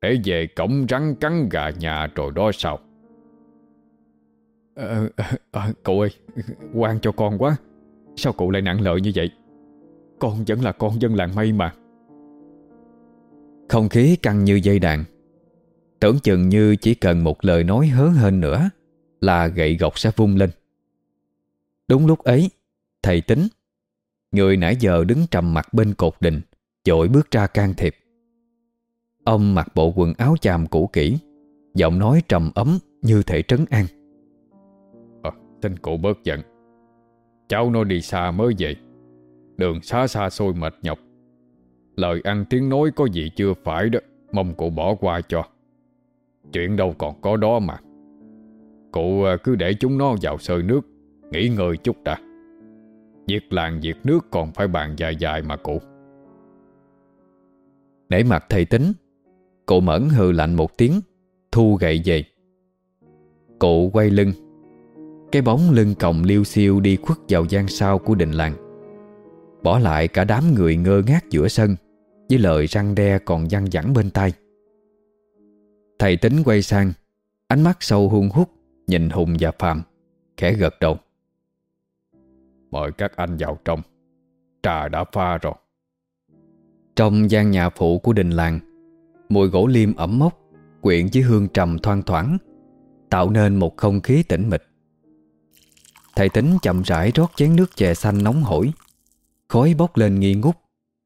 Để về cổng rắn cắn gà nhà rồi đó sao? À, à, Cậu ơi quan cho con quá. Sao cậu lại nặng lợi như vậy? Con vẫn là con dân làng mây mà. Không khí căng như dây đàn. Tưởng chừng như chỉ cần một lời nói hớ hên nữa Là gậy gọc sẽ vung lên. Đúng lúc ấy Thầy tính Người nãy giờ đứng trầm mặt bên cột đình Dội bước ra can thiệp. Ông mặc bộ quần áo chàm cũ kỹ Giọng nói trầm ấm như thể trấn an. À, Xin cụ bớt giận. Cháu nó đi xa mới về. Đường xa xa xôi mệt nhọc. Lời ăn tiếng nói có gì chưa phải đó, Mong cụ bỏ qua cho. Chuyện đâu còn có đó mà. Cụ à, cứ để chúng nó vào sơi nước, Nghỉ ngơi chút đã. Việc làng việc nước còn phải bàn dài dài mà cụ Để mặt thầy tính Cụ mẫn hừ lạnh một tiếng, Thu gậy về. Cụ quay lưng, Cái bóng lưng còng liêu xiêu đi khuất vào gian sau của đình làng, Bỏ lại cả đám người ngơ ngác giữa sân. Với lời răng đe còn văng vẳng bên tai. Thầy tính quay sang, Ánh mắt sâu hun hút, Nhìn Hùng và Phạm, Khẽ gật đầu. Mời các anh vào trong, Trà đã pha rồi. Trong gian nhà phụ của đình làng, Mùi gỗ liêm ẩm mốc, Quyện với hương trầm thoang thoảng, Tạo nên một không khí tĩnh mịch. Thầy tính chậm rãi rót chén nước chè xanh nóng hổi, Khói bốc lên nghi ngút,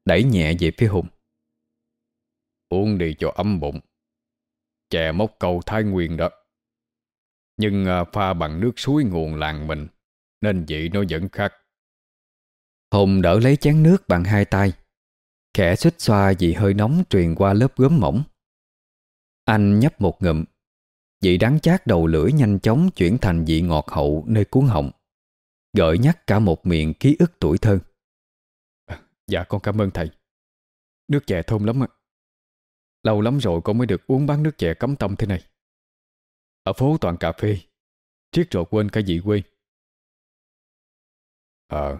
Đẩy nhẹ về phía Hùng. Uống đi cho ấm bụng. Chè mốc cầu Thái Nguyên đó. Nhưng à, pha bằng nước suối nguồn làng mình nên vị nó vẫn khác. Hùng đỡ lấy chén nước bằng hai tay. Khẽ xích xoa vị hơi nóng truyền qua lớp gốm mỏng. Anh nhấp một ngụm. Vị đắng chát đầu lưỡi nhanh chóng chuyển thành vị ngọt hậu nơi cuốn họng. Gợi nhắc cả một miệng ký ức tuổi thơ. Dạ con cảm ơn thầy. Nước chè thơm lắm ạ Lâu lắm rồi con mới được uống bán nước chè cấm tâm thế này. Ở phố toàn cà phê, triết rồi quên cả vị quê. Ờ,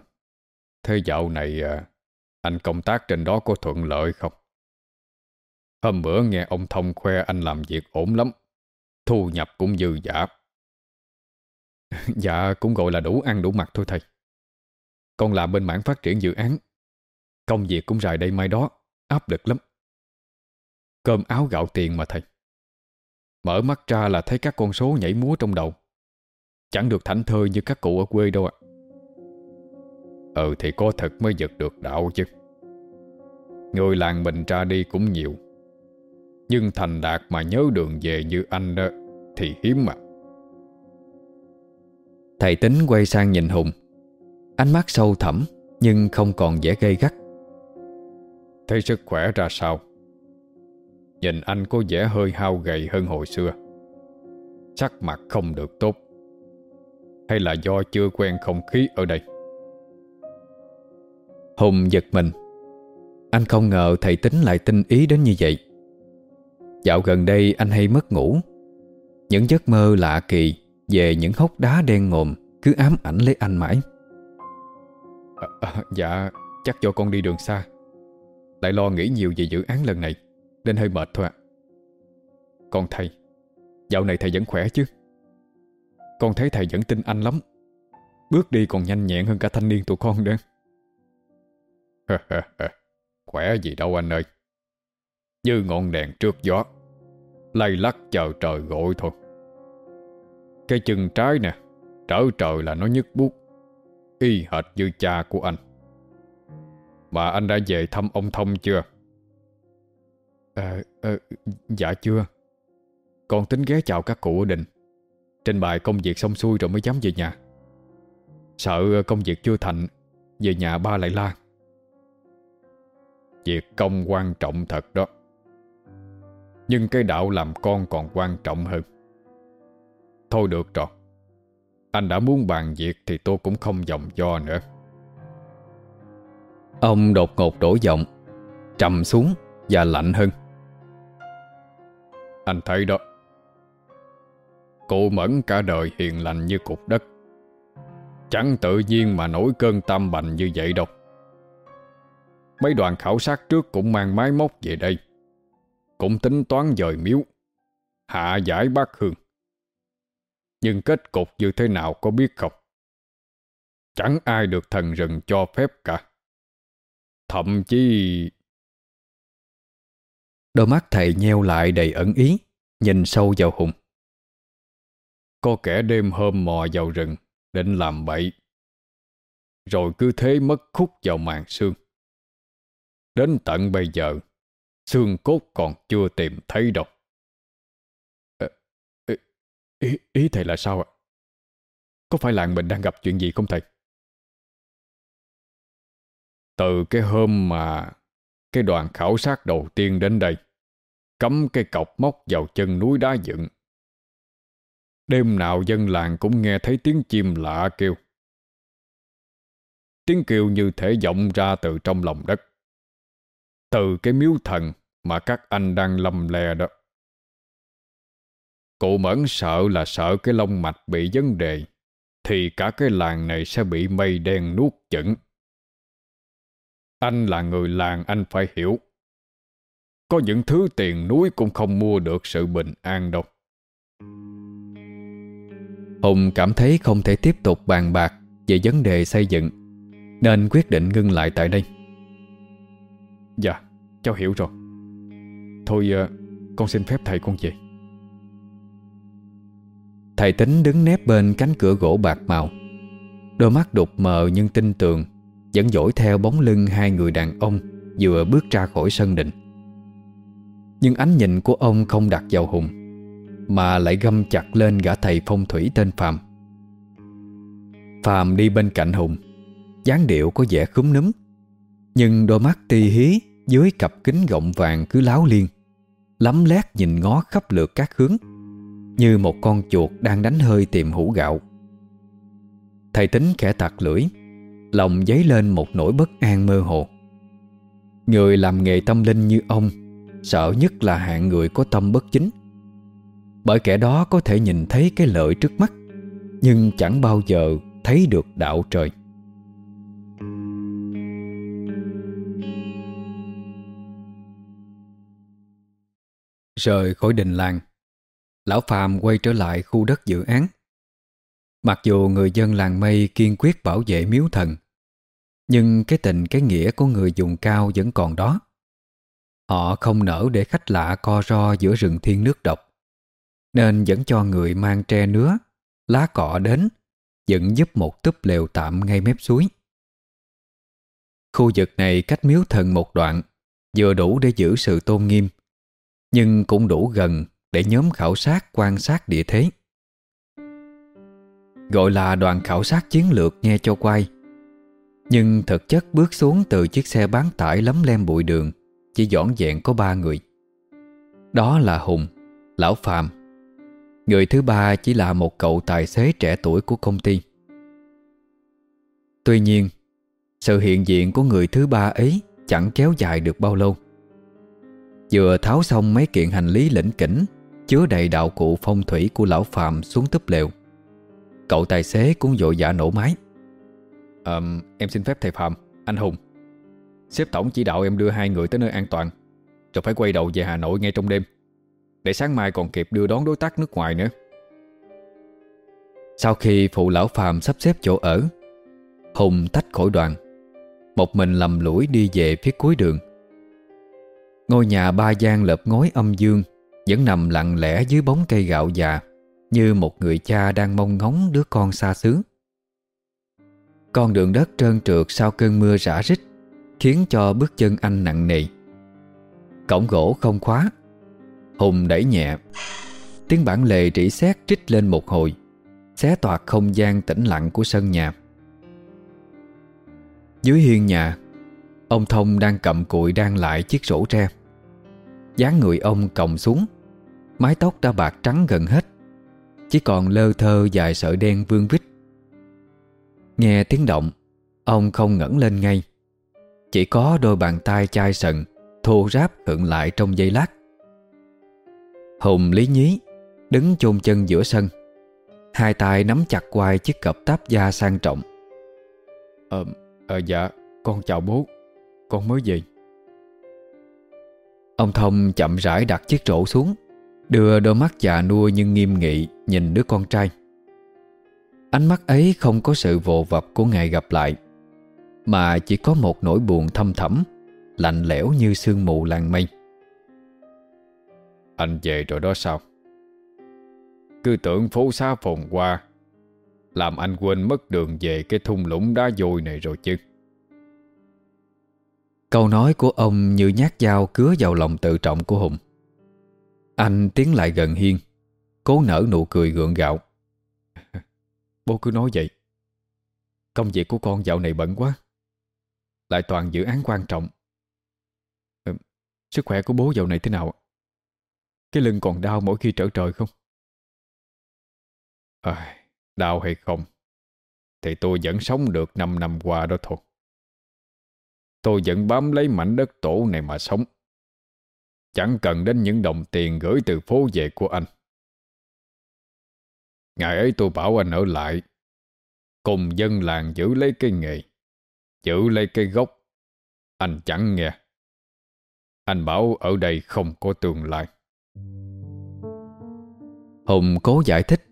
thế dạo này ờ, anh công tác trên đó có thuận lợi không? Hôm bữa nghe ông Thông khoe anh làm việc ổn lắm, thu nhập cũng dư dả <laughs> dạ, cũng gọi là đủ ăn đủ mặc thôi thầy. Con làm bên mảng phát triển dự án, công việc cũng dài đây mai đó, áp lực lắm. Cơm áo gạo tiền mà thầy. Mở mắt ra là thấy các con số nhảy múa trong đầu. Chẳng được thảnh thơi như các cụ ở quê đâu ạ. Ừ thì có thật mới giật được đạo chứ. Người làng mình ra đi cũng nhiều. Nhưng thành đạt mà nhớ đường về như anh đó, Thì hiếm mà Thầy tính quay sang nhìn Hùng. Ánh mắt sâu thẳm, Nhưng không còn vẻ gây gắt. Thấy sức khỏe ra sao? Nhìn anh có vẻ hơi hao gầy hơn hồi xưa. Sắc mặt không được tốt. Hay là do chưa quen không khí ở đây? Hùng giật mình. Anh không ngờ thầy tính lại tinh ý đến như vậy. Dạo gần đây anh hay mất ngủ. Những giấc mơ lạ kỳ Về những hốc đá đen ngòm Cứ ám ảnh lấy anh mãi. À, à, Dạ chắc do con đi đường xa. Lại lo nghĩ nhiều về dự án lần này. Nên hơi mệt thôi ạ. Còn thầy, Dạo này thầy vẫn khỏe chứ? Con thấy thầy vẫn tin anh lắm. Bước đi còn nhanh nhẹn hơn cả thanh niên tụi con nữa. <laughs> Khỏe gì đâu anh ơi. Như ngọn đèn trước gió, Lay lắc chờ trời gội thôi. Cái chân trái nè, Trở trời là nó nhức bút Y hệt như cha của anh. Mà anh đã về thăm ông Thông chưa? À, à, dạ chưa. Con tính ghé chào các cụ ở đình. Trình bày công việc xong xuôi rồi mới dám về nhà. Sợ công việc chưa thành Về nhà ba lại la. Việc công quan trọng thật đó. Nhưng cái đạo làm con còn quan trọng hơn. Thôi được rồi. Anh đã muốn bàn việc Thì tôi cũng không dòng do nữa. Ông đột ngột đổ giọng Trầm xuống và lạnh hơn. Anh thấy đó. Cụ mẫn cả đời hiền lành như cục đất. Chẳng tự nhiên mà nổi cơn tam bành như vậy đâu. Mấy đoàn khảo sát trước cũng mang máy móc về đây. Cũng tính toán dời miếu, Hạ giải bác hương. Nhưng kết cục như thế nào có biết không? Chẳng ai được thần rừng cho phép cả. Thậm chí Đôi mắt thầy nheo lại đầy ẩn ý Nhìn sâu vào Hùng Có kẻ đêm hôm mò vào rừng Định làm bậy Rồi cứ thế mất khúc vào màn xương Đến tận bây giờ Xương cốt còn chưa tìm thấy đâu à, ý, ý thầy là sao ạ? Có phải làng mình đang gặp chuyện gì không thầy? Từ cái hôm mà cái đoàn khảo sát đầu tiên đến đây Cắm cái cọc móc vào chân núi đá dựng Đêm nào dân làng cũng nghe thấy tiếng chim lạ kêu Tiếng kêu như thể vọng ra từ trong lòng đất từ cái miếu thần mà các anh đang lầm lè đó. Cụ mẫn sợ là sợ cái lông mạch bị vấn đề, thì cả cái làng này sẽ bị mây đen nuốt chửng. Anh là người làng anh phải hiểu. Có những thứ tiền núi cũng không mua được sự bình an đâu. Hùng cảm thấy không thể tiếp tục bàn bạc về vấn đề xây dựng nên quyết định ngưng lại tại đây. Dạ Cháu hiểu rồi Thôi uh, con xin phép thầy con về Thầy tính đứng nép bên cánh cửa gỗ bạc màu Đôi mắt đục mờ nhưng tinh tường vẫn dỗi theo bóng lưng hai người đàn ông Vừa bước ra khỏi sân đình. Nhưng ánh nhìn của ông không đặt vào Hùng, Mà lại găm chặt lên gã thầy phong thủy tên Phạm Phạm đi bên cạnh Hùng, dáng điệu có vẻ khúm núm, Nhưng đôi mắt ti hí Dưới cặp kính gọng vàng cứ láo liên Lắm lét nhìn ngó khắp lượt các hướng, Như một con chuột đang đánh hơi tìm hũ gạo Thầy tính khẽ tặc lưỡi Lòng dấy lên một nỗi bất an mơ hồ. Người làm nghề tâm linh như ông, Sợ nhất là hạng người có tâm bất chính. Bởi kẻ đó có thể nhìn thấy cái lợi trước mắt, Nhưng chẳng bao giờ thấy được đạo trời. Rời khỏi đình làng, Lão Phạm quay trở lại khu đất dự án. Mặc dù người dân làng mây kiên quyết bảo vệ miếu thần nhưng cái tình cái nghĩa của người dùng cao vẫn còn đó. Họ không nỡ để khách lạ co ro giữa rừng thiên nước độc Nên vẫn cho người mang tre nứa, lá cọ đến Dựng giúp một túp lều tạm ngay mép suối. Khu vực này cách miếu thần một đoạn Vừa đủ để giữ sự tôn nghiêm nhưng cũng đủ gần để nhóm khảo sát quan sát địa thế. Gọi là đoàn khảo sát chiến lược nghe cho quay, nhưng thực chất bước xuống từ chiếc xe bán tải lấm lem bụi đường chỉ dọn dẹn có ba người. Đó là Hùng, Lão Phạm. Người thứ ba chỉ là một cậu tài xế trẻ tuổi của công ty. Tuy nhiên, sự hiện diện của người thứ ba ấy chẳng kéo dài được bao lâu. Vừa tháo xong mấy kiện hành lý lĩnh kỉnh Chứa đầy đạo cụ phong thủy của lão Phạm xuống túp lều Cậu tài xế cũng vội vã dạ nổ máy à, Em xin phép thầy Phạm Anh Hùng. Sếp tổng chỉ đạo em đưa hai người tới nơi an toàn Rồi phải quay đầu về Hà Nội ngay trong đêm. Để sáng mai còn kịp đưa đón đối tác nước ngoài nữa. Sau khi phụ lão Phạm sắp xếp chỗ ở Hùng tách khỏi đoàn. Một mình lầm lũi đi về phía cuối đường. Ngôi nhà ba gian lợp ngói âm dương Vẫn nằm lặng lẽ dưới bóng cây gạo già Như một người cha đang mong ngóng đứa con xa xứ. Con đường đất trơn trượt sau cơn mưa rã rít Khiến cho bước chân anh nặng nề. Cổng gỗ không khóa. Hùng đẩy nhẹ. Tiếng bản lề rỉ sét trích lên một hồi, Xé toạc không gian tĩnh lặng của sân nhà. Dưới hiên nhà, Ông Thông đang cầm cụi đang lại chiếc rổ tre. Dáng người ông còng xuống, Mái tóc đã bạc trắng gần hết. Chỉ còn lơ thơ dài sợi đen vương vít. Nghe tiếng động Ông không ngẩng lên ngay. Chỉ có đôi bàn tay chai sần Thô ráp hưởng lại trong giây lát. Hùng lý nhí Đứng chôn chân giữa sân. Hai tay nắm chặt quai chiếc cặp táp da sang trọng. Ờ, ờ dạ Con chào bố. Con mới về. Ông Thông chậm rãi đặt chiếc rổ xuống Đưa đôi mắt già nua nhưng nghiêm nghị Nhìn đứa con trai Ánh mắt ấy không có sự vồ vập của ngày gặp lại Mà chỉ có một nỗi buồn thâm thẳm Lạnh lẽo như sương mù làng mây. Anh về rồi đó sao? Cứ tưởng phố xá phồn qua Làm anh quên mất đường về Cái thung lũng đá vôi này rồi chứ. Câu nói của ông như nhát dao cứa vào lòng tự trọng của Hùng. Anh tiến lại gần Hiên Cố nở nụ cười gượng gạo Bố cứ nói vậy. Công việc của con dạo này bận quá. Lại toàn dự án quan trọng. Ừ, Sức khỏe của bố dạo này thế nào? Cái lưng còn đau mỗi khi trở trời không? À, Đau hay không? Thì tôi vẫn sống được 5 năm qua đó thôi. Tôi vẫn bám lấy mảnh đất tổ này mà sống. Chẳng cần đến những đồng tiền gửi từ phố về của anh. Ngày ấy tôi bảo anh ở lại, cùng dân làng giữ lấy cái nghề, giữ lấy cái gốc. Anh chẳng nghe. Anh bảo ở đây không có tương lai. Hùng cố giải thích,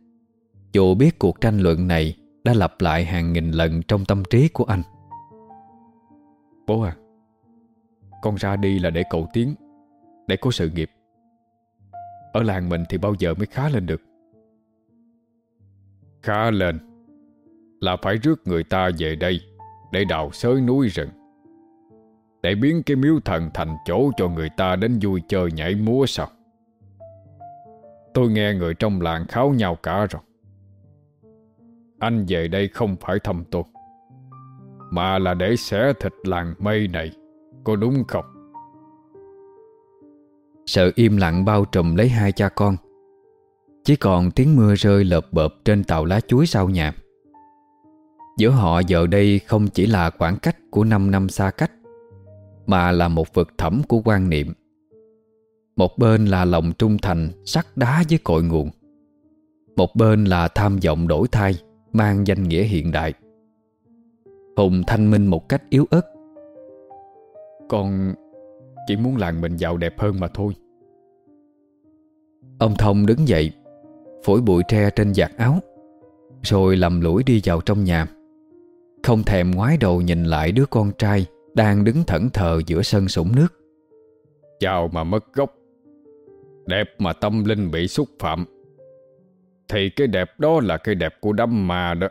dù biết cuộc tranh luận này đã lặp lại hàng nghìn lần trong tâm trí của anh. Bố à Con ra đi là để cầu tiến Để có sự nghiệp Ở làng mình thì bao giờ mới khá lên được Khá lên. Là phải rước người ta về đây Để đào sới núi rừng, Để biến cái miếu thần thành chỗ cho người ta đến vui chơi nhảy múa sao? Tôi nghe người trong làng kháo nhau cả rồi. Anh về đây không phải thăm tôi, mà là để xẻ thịt làng mây này, Có đúng không? Sợ im lặng bao trùm lấy hai cha con chỉ còn tiếng mưa rơi lợp bợp Trên tàu lá chuối sau nhà. Giữa họ giờ đây không chỉ là khoảng cách của 5 năm xa cách, Mà là một vực thẳm của quan niệm. Một bên là lòng trung thành, Sắt đá với cội nguồn. Một bên là tham vọng đổi thay, Mang danh nghĩa hiện đại. Hùng thanh minh một cách yếu ớt. Con chỉ muốn làng mình giàu đẹp hơn mà thôi. Ông Thông đứng dậy. Phổi bụi tre trên giặt áo Rồi lầm lũi đi vào trong nhà. Không thèm ngoái đầu nhìn lại đứa con trai Đang đứng thẫn thờ giữa sân sũng nước. Chào mà mất gốc. Đẹp mà tâm linh bị xúc phạm. Thì cái đẹp đó là cái đẹp của đám ma đó.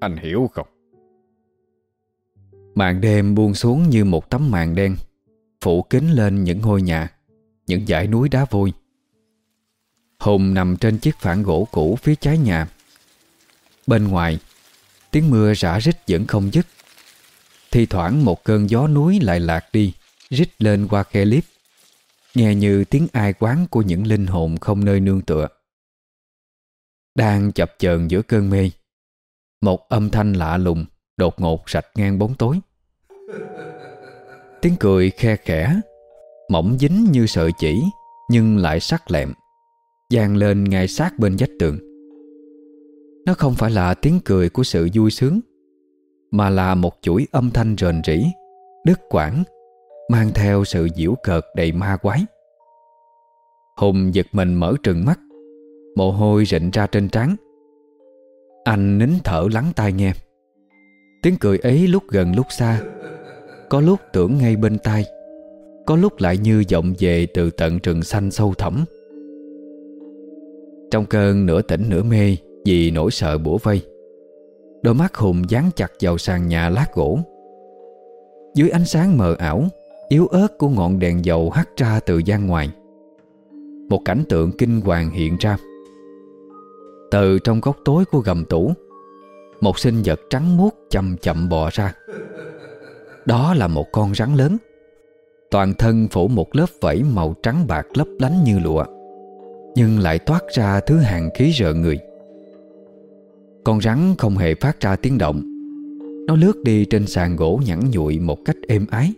Anh hiểu không? Màn đêm buông xuống như một tấm màn đen Phủ kín lên những ngôi nhà Những dãy núi đá vôi Hùng nằm trên chiếc phản gỗ cũ phía trái nhà. Bên ngoài, Tiếng mưa rã rít vẫn không dứt. Thì thoảng một cơn gió núi lại lạc đi, Rít lên qua khe liếp. Nghe như tiếng ai quán của những linh hồn không nơi nương tựa. Đang chập chờn giữa cơn mê, Một âm thanh lạ lùng Đột ngột sạch ngang bóng tối. Tiếng cười khe khẽ, Mỏng dính như sợi chỉ, Nhưng lại sắc lẹm. Giang lên ngay sát bên vách tường. Nó không phải là tiếng cười của sự vui sướng, Mà là một chuỗi âm thanh rền rỉ Đứt quãng, Mang theo sự diễu cợt đầy ma quái. Hùng giật mình mở trừng mắt, Mồ hôi rịn ra trên trán. Anh nín thở lắng tai nghe. Tiếng cười ấy lúc gần lúc xa, Có lúc tưởng ngay bên tai, Có lúc lại như vọng về từ tận rừng xanh sâu thẳm. Trong cơn nửa tỉnh nửa mê Vì nỗi sợ bủa vây. Đôi mắt Hùng dán chặt vào sàn nhà lát gỗ. Dưới ánh sáng mờ ảo, Yếu ớt của ngọn đèn dầu hắt ra từ gian ngoài. Một cảnh tượng kinh hoàng hiện ra. Từ trong góc tối của gầm tủ, Một sinh vật trắng muốt chậm chậm bò ra. Đó là một con rắn lớn. Toàn thân phủ một lớp vảy màu trắng bạc lấp lánh như lụa. Nhưng lại toát ra thứ hàng khí rợ người. Con rắn không hề phát ra tiếng động. Nó lướt đi trên sàn gỗ nhẵn nhụi một cách êm ái.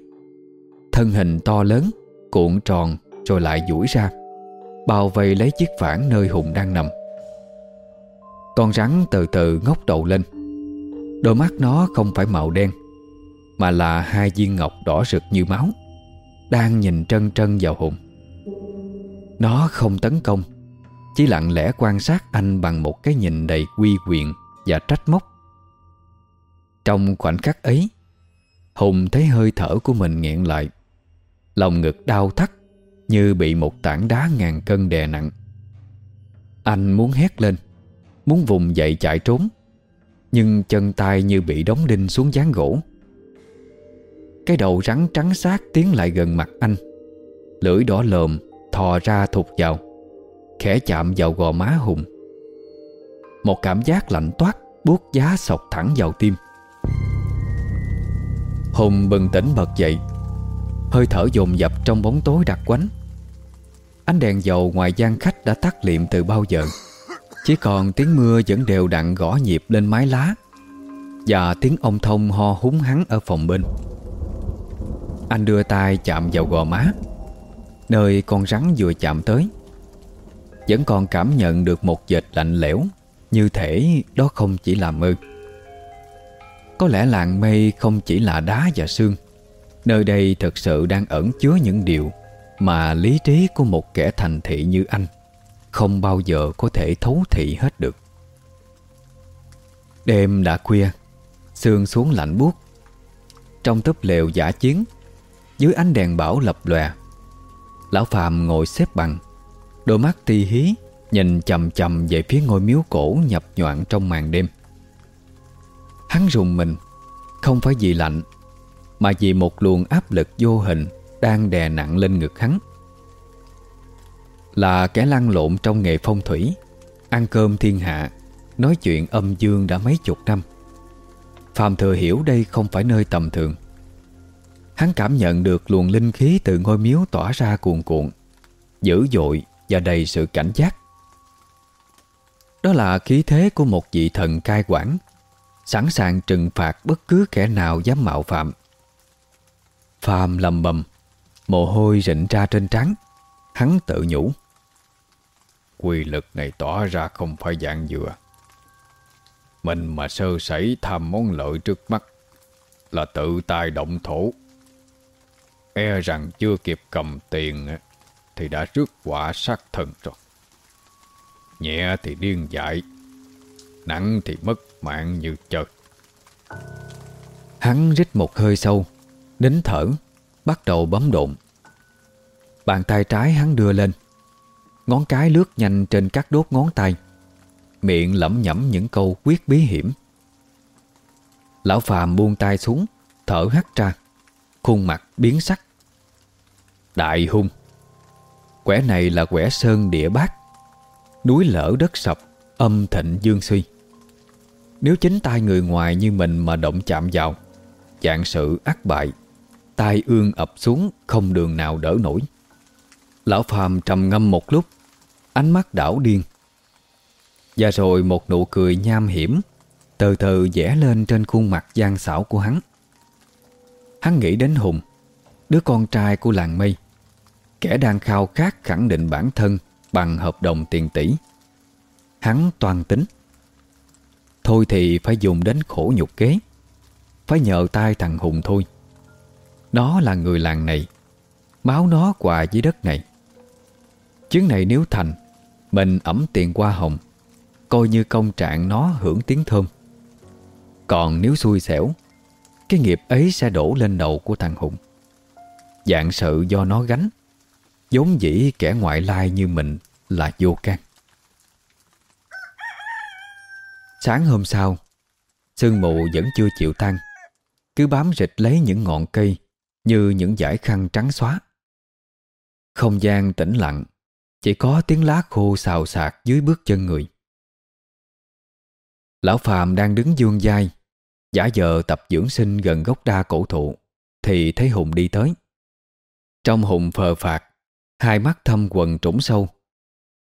Thân hình to lớn, Cuộn tròn rồi lại duỗi ra, Bao vây lấy chiếc phản nơi Hùng đang nằm. Con rắn từ từ ngóc đầu lên. Đôi mắt nó không phải màu đen, Mà là hai viên ngọc đỏ rực như máu, Đang nhìn trân trân vào Hùng. Nó không tấn công, Chỉ lặng lẽ quan sát anh bằng một cái nhìn đầy quy quyền và trách móc. Trong khoảnh khắc ấy, Hùng thấy hơi thở của mình nghẹn lại, Lòng ngực đau thắt Như bị một tảng đá ngàn cân đè nặng. Anh muốn hét lên, Muốn vùng dậy chạy trốn, Nhưng chân tay như bị đóng đinh xuống dáng gỗ. Cái đầu rắn trắng xác tiến lại gần mặt anh, Lưỡi đỏ lồm Thò ra thụt vào, Khẽ chạm vào gò má Hùng. Một cảm giác lạnh toát Buốt giá sọc thẳng vào tim. Hùng bừng tỉnh bật dậy, Hơi thở dồn dập trong bóng tối đặc quánh. Ánh đèn dầu ngoài gian khách đã tắt liệm từ bao giờ, Chỉ còn tiếng mưa vẫn đều đặn gõ nhịp lên mái lá Và tiếng ông thông ho húng hắn ở phòng bên. Anh đưa tay chạm vào gò má. Nơi con rắn vừa chạm tới, Vẫn còn cảm nhận được một dệt lạnh lẽo, Như thể đó không chỉ là mơ Có lẽ làng mây không chỉ là đá và xương Nơi đây thực sự đang ẩn chứa những điều Mà lý trí của một kẻ thành thị như anh Không bao giờ có thể thấu thị hết được. Đêm đã khuya, Sương xuống lạnh buốt. Trong túp lều giả chiến, Dưới ánh đèn bảo lập lòe Lão Phạm ngồi xếp bằng. Đôi mắt ti hí, Nhìn chầm chầm về phía ngôi miếu cổ nhập nhoạn trong màn đêm. Hắn rùng mình, Không phải vì lạnh, mà vì một luồng áp lực vô hình Đang đè nặng lên ngực hắn. Là kẻ lăn lộn trong nghề phong thủy, Ăn cơm thiên hạ, Nói chuyện âm dương đã mấy chục năm. Phạm thừa hiểu đây không phải nơi tầm thường. Hắn cảm nhận được luồng linh khí từ ngôi miếu tỏa ra cuồn cuộn, Dữ dội và đầy sự cảnh giác. Đó là khí thế của một vị thần cai quản, Sẵn sàng trừng phạt bất cứ kẻ nào dám mạo phạm. Phàm lầm bầm, Mồ hôi rịn ra trên trán, Hắn tự nhủ. Quy lực này tỏ ra không phải dạng dừa. Mình mà sơ sẩy tham món lợi trước mắt Là tự tài động thổ. E rằng chưa kịp cầm tiền Thì đã rước quả sát thân rồi. Nhẹ thì điên dại, Nặng thì mất mạng như trời Hắn rít một hơi sâu, Nín thở, Bắt đầu bấm độn. Bàn tay trái hắn đưa lên, Ngón cái lướt nhanh trên các đốt ngón tay, Miệng lẩm nhẩm những câu quyết bí hiểm. Lão phàm buông tay xuống, Thở hắt ra. Khuôn mặt biến sắc. Đại hung, Quẻ này là quẻ sơn địa bát, Núi lở đất sập, Âm thịnh dương suy. Nếu chính tay người ngoài như mình mà động chạm vào Dạng sự ác bại, Tai ương ập xuống, không đường nào đỡ nổi. Lão phàm trầm ngâm một lúc, Ánh mắt đảo điên. Và rồi một nụ cười nham hiểm Từ từ vẽ lên trên khuôn mặt gian xảo của hắn. Hắn nghĩ đến Hùng, Đứa con trai của làng mây. Kẻ đang khao khát khẳng định bản thân Bằng hợp đồng tiền tỷ. Hắn toàn tính. Thôi thì phải dùng đến khổ nhục kế, Phải nhờ tay thằng Hùng thôi. Nó là người làng này, Máu nó quà dưới đất này. Chuyến này nếu thành, Mình ẩm tiền qua hồng, Coi như công trạng nó hưởng tiếng thơm. Còn nếu xui xẻo cái nghiệp ấy sẽ đổ lên đầu của thằng Hùng. Dạng sự do nó gánh, vốn dĩ kẻ ngoại lai như mình là vô can. Sáng hôm sau, Sương mù vẫn chưa chịu tan. Cứ bám rịch lấy những ngọn cây Như những dải khăn trắng xóa. Không gian tĩnh lặng, Chỉ có tiếng lá khô xào xạc dưới bước chân người. Lão Phạm đang đứng dương dai Giả giờ tập dưỡng sinh gần gốc đa cổ thụ, Thì thấy Hùng đi tới. Trong Hùng phờ phạt Hai mắt thâm quần trũng sâu,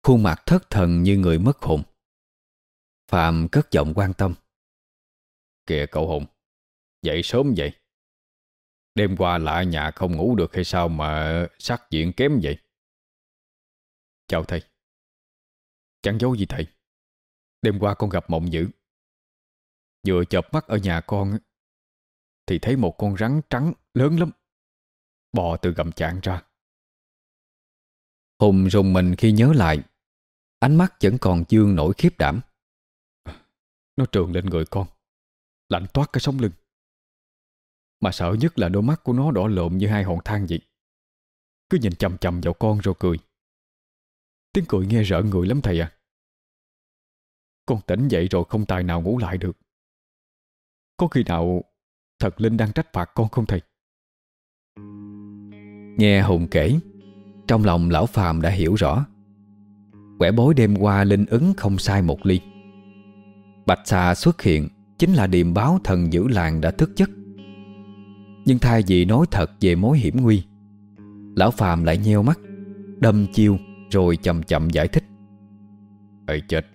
Khuôn mặt thất thần như người mất hồn Phạm cất giọng quan tâm. Kìa cậu Hùng, Dậy sớm vậy? Đêm qua lại nhà không ngủ được hay sao mà sắc diện kém vậy? Chào thầy. Chẳng giấu gì thầy. Đêm qua con gặp mộng dữ. Vừa chợp mắt ở nhà con Thì thấy một con rắn trắng lớn lắm, Bò từ gầm chạng ra. Hùng rùng mình khi nhớ lại, Ánh mắt vẫn còn dương nổi khiếp đảm. Nó trường lên người con, Lạnh toát cái sống lưng. Mà sợ nhất là đôi mắt của nó đỏ lộn như hai hòn than vậy. Cứ nhìn chầm chầm vào con rồi cười. Tiếng cười nghe rợn người lắm thầy à. Con tỉnh dậy rồi không tài nào ngủ lại được. Có khi nào Thật Linh đang trách phạt con không thầy? Nghe Hùng kể, Trong lòng lão phàm đã hiểu rõ. Quẻ bối đêm qua linh ứng không sai một ly. Bạch xà xuất hiện Chính là điềm báo thần giữ làng đã thức giấc. Nhưng thay vì nói thật về mối hiểm nguy, Lão phàm lại nheo mắt, Đâm chiêu Rồi chậm chậm giải thích. Ê chết,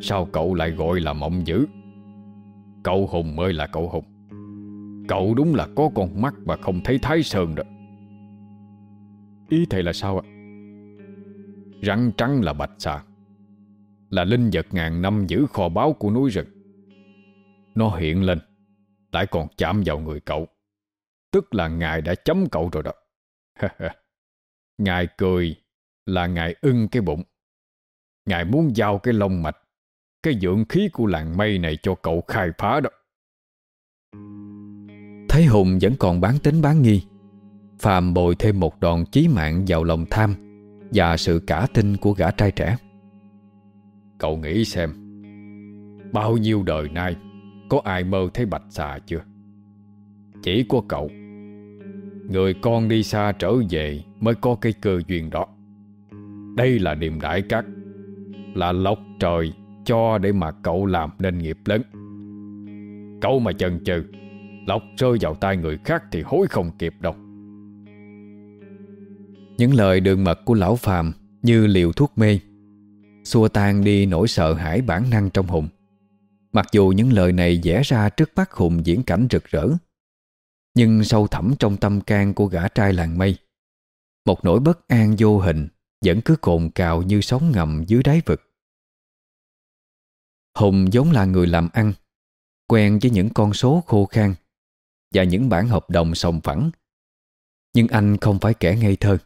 Sao cậu lại gọi là mộng dữ? Cậu Hùng ơi là cậu Hùng. Cậu đúng là có con mắt mà không thấy Thái Sơn rồi Ý thầy là sao ạ? Rắn trắng là bạch xà Là linh vật ngàn năm giữ kho báu của núi rừng. Nó hiện lên, Lại còn chạm vào người cậu. Tức là ngài đã chấm cậu rồi đó. <laughs> Ngài cười Là ngài ưng cái bụng. Ngài muốn giao cái lông mạch cái dưỡng khí của làng mây này cho cậu khai phá đó. Thấy Hùng vẫn còn bán tính bán nghi. Phàm bồi thêm một đòn chí mạng vào lòng tham Và sự cả tin của gã trai trẻ. Cậu nghĩ xem, Bao nhiêu đời nay Có ai mơ thấy bạch xà chưa? Chỉ có cậu. Người con đi xa trở về Mới có cái cơ duyên đó. Đây là niềm đại cát, Là lộc trời cho để mà cậu làm nên nghiệp lớn. Cậu mà chần chừ Lộc rơi vào tay người khác Thì hối không kịp đâu. Những lời đường mật của lão phàm Như liều thuốc mê, Xua tan đi nỗi sợ hãi bản năng trong Hùng. Mặc dù những lời này vẽ ra trước mắt Hùng diễn cảnh rực rỡ, Nhưng sâu thẳm trong tâm can của gã trai làng mây, Một nỗi bất an vô hình Vẫn cứ cồn cào như sóng ngầm dưới đáy vực. Hùng giống là người làm ăn, Quen với những con số khô khan Và những bản hợp đồng sòng phẳng. Nhưng anh không phải kẻ ngây thơ.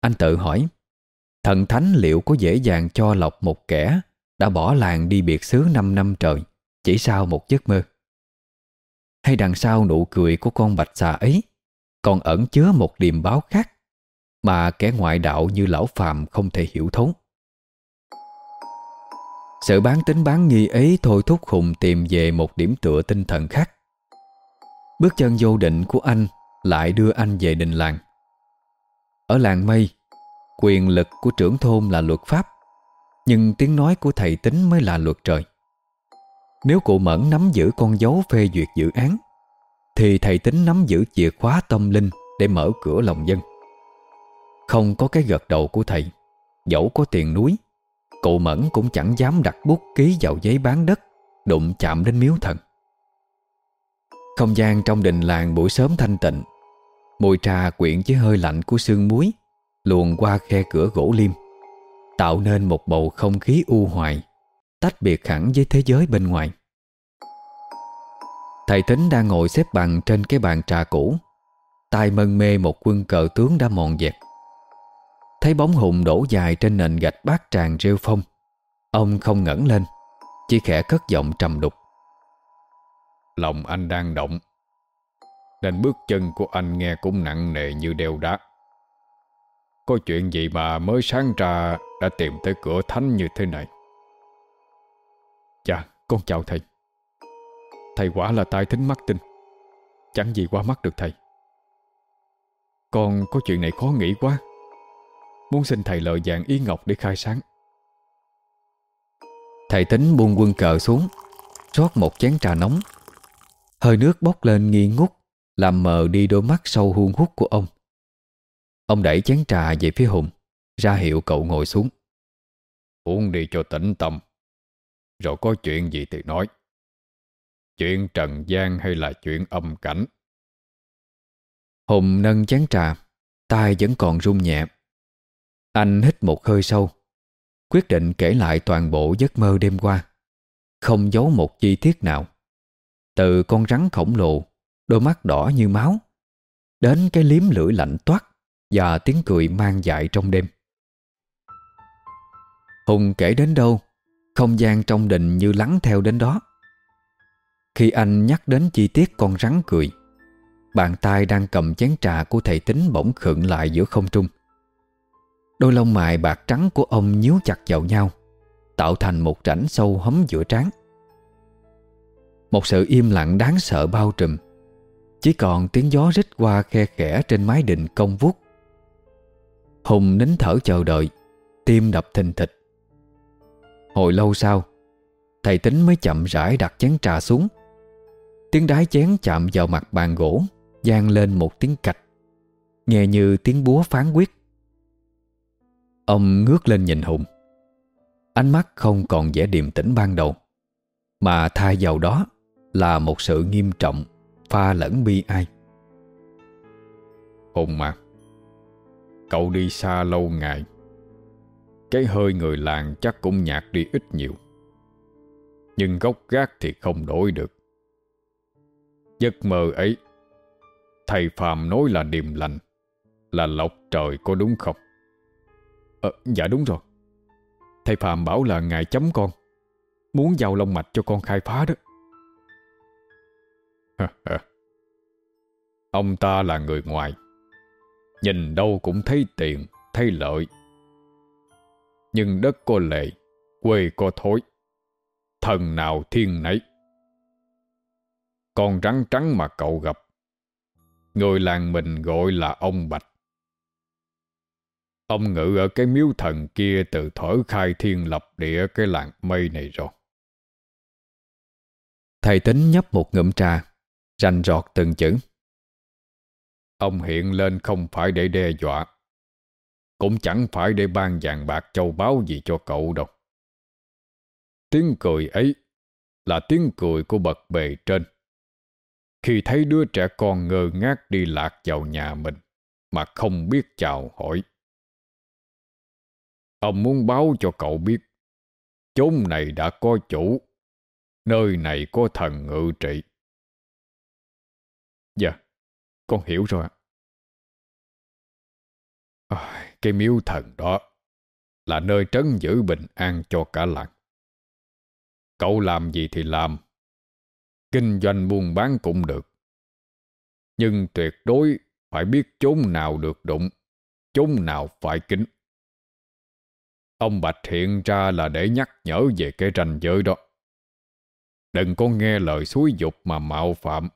Anh tự hỏi, Thần thánh liệu có dễ dàng cho lọc một kẻ Đã bỏ làng đi biệt xứ 5 năm trời Chỉ sau một giấc mơ? Hay đằng sau nụ cười của con bạch xà ấy Còn ẩn chứa một điềm báo khác Mà kẻ ngoại đạo như lão phàm không thể hiểu thấu? Sự bán tính bán nghi ấy thôi thúc Hùng tìm về một điểm tựa tinh thần khác. Bước chân vô định của anh lại đưa anh về đình làng. Ở làng mây, Quyền lực của trưởng thôn là luật pháp, Nhưng tiếng nói của thầy tính mới là luật trời. Nếu cụ Mẫn nắm giữ con dấu phê duyệt dự án, Thì thầy tính nắm giữ chìa khóa tâm linh Để mở cửa lòng dân. Không có cái gật đầu của thầy, Dẫu có tiền núi Cụ Mẫn cũng chẳng dám đặt bút ký vào giấy bán đất, Đụng chạm đến miếu thần. Không gian trong đình làng buổi sớm thanh tịnh. Mùi trà quyện với hơi lạnh của sương muối luồn qua khe cửa gỗ liêm tạo nên một bầu không khí u hoài, tách biệt hẳn với thế giới bên ngoài. Thầy Tính đang ngồi xếp bằng trên cái bàn trà cũ, tay mân mê một quân cờ tướng đã mòn dẹt. Thấy bóng hùng đổ dài trên nền gạch bát tràng rêu phong. Ông không ngẩng lên, Chỉ khẽ cất giọng trầm đục. Lòng anh đang động, Nên bước chân của anh nghe cũng nặng nề như đeo đá. Có chuyện gì mà mới sáng ra Đã tìm tới cửa thánh như thế này? Dạ con chào thầy. Thầy quả là tai thính mắt tinh. Chẳng gì qua mắt được thầy. Con có chuyện này khó nghĩ quá. Muốn xin thầy lợi dạng ý ngọc để khai sáng. Thầy tính buông quân cờ xuống, rót một chén trà nóng. Hơi nước bốc lên nghi ngút, Làm mờ đi đôi mắt sâu huôn hút của ông. Ông đẩy chén trà về phía Hùng, Ra hiệu cậu ngồi xuống. Uống đi cho tỉnh tâm. Rồi có chuyện gì thì nói. Chuyện trần gian hay là chuyện âm cảnh? Hùng nâng chén trà, tay vẫn còn run nhẹ. Anh hít một hơi sâu, Quyết định kể lại toàn bộ giấc mơ đêm qua. Không giấu một chi tiết nào. Từ con rắn khổng lồ, Đôi mắt đỏ như máu, Đến cái liếm lưỡi lạnh toát Và tiếng cười mang dại trong đêm. Hùng kể đến đâu, Không gian trong đình như lắng theo đến đó. Khi anh nhắc đến chi tiết con rắn cười, Bàn tay đang cầm chén trà của thầy tính bỗng khựng lại giữa không trung. Đôi lông mày bạc trắng của ông nhíu chặt vào nhau, Tạo thành một rãnh sâu hấm giữa trán. Một sự im lặng đáng sợ bao trùm, Chỉ còn tiếng gió rít qua khe khẽ trên mái đình công vuốt. Hùng nín thở chờ đợi, Tim đập thình thịch. Hồi lâu sau, Thầy tính mới chậm rãi đặt chén trà xuống. Tiếng đái chén chạm vào mặt bàn gỗ Giang lên một tiếng cạch, Nghe như tiếng búa phán quyết. Ông ngước lên nhìn Hùng. Ánh mắt không còn vẻ điềm tĩnh ban đầu, Mà thay vào đó Là một sự nghiêm trọng, Pha lẫn bi ai. Hùng mà Cậu đi xa lâu ngày, Cái hơi người làng chắc cũng nhạt đi ít nhiều, Nhưng gốc gác thì không đổi được. Giấc mơ ấy, Thầy Phạm nói là điềm lành, Là lộc trời có đúng không? Ờ, dạ đúng rồi. Thầy Phạm bảo là ngài chấm con. Muốn giao lông mạch cho con khai phá đó. <laughs> Ông ta là người ngoài. Nhìn đâu cũng thấy tiền Thấy lợi. Nhưng đất có lệ Quê có thối. Thần nào thiên nấy. Con rắn trắng mà cậu gặp. Người làng mình gọi là ông Bạch. Ông ngự ở cái miếu thần kia từ thở khai thiên lập địa cái làng mây này rồi. Thầy tính nhấp một ngụm trà, rành rọt từng chữ. Ông hiện lên không phải để đe dọa, cũng chẳng phải để ban vàng bạc châu báu gì cho cậu đâu. Tiếng cười ấy là tiếng cười của bậc bề trên. Khi thấy đứa trẻ con ngơ ngác đi lạc vào nhà mình mà không biết chào hỏi. Ông muốn báo cho cậu biết chốn này đã có chủ, nơi này có thần ngự trị. Dạ, con hiểu rồi ạ. À, cái miếu thần đó là nơi trấn giữ bình an cho cả làng. Cậu làm gì thì làm, kinh doanh buôn bán cũng được. Nhưng tuyệt đối phải biết chốn nào được đụng, chốn nào phải kính. Ông Bạch hiện ra là để nhắc nhở về cái ranh giới đó. Đừng có nghe lời xúi dục mà mạo phạm.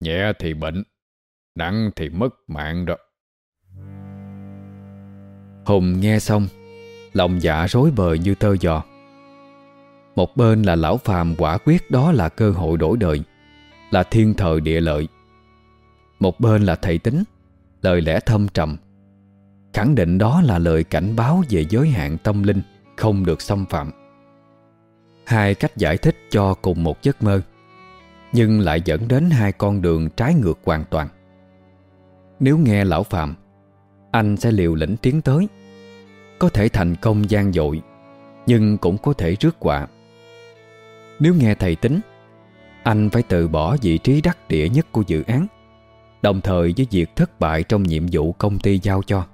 Nhẹ thì bệnh, nặng thì mất mạng đó. Hùng nghe xong, lòng dạ rối bời như tơ giò. Một bên là lão phàm quả quyết đó là cơ hội đổi đời, là thiên thời địa lợi. Một bên là thầy tính, lời lẽ thâm trầm, Khẳng định đó là lời cảnh báo về giới hạn tâm linh, Không được xâm phạm. Hai cách giải thích cho cùng một giấc mơ, Nhưng lại dẫn đến hai con đường trái ngược hoàn toàn. Nếu nghe lão Phạm, Anh sẽ liều lĩnh tiến tới. Có thể thành công gian dội, Nhưng cũng có thể rước quả Nếu nghe thầy tính, Anh phải từ bỏ vị trí đắc địa nhất của dự án, Đồng thời với việc thất bại trong nhiệm vụ công ty giao cho.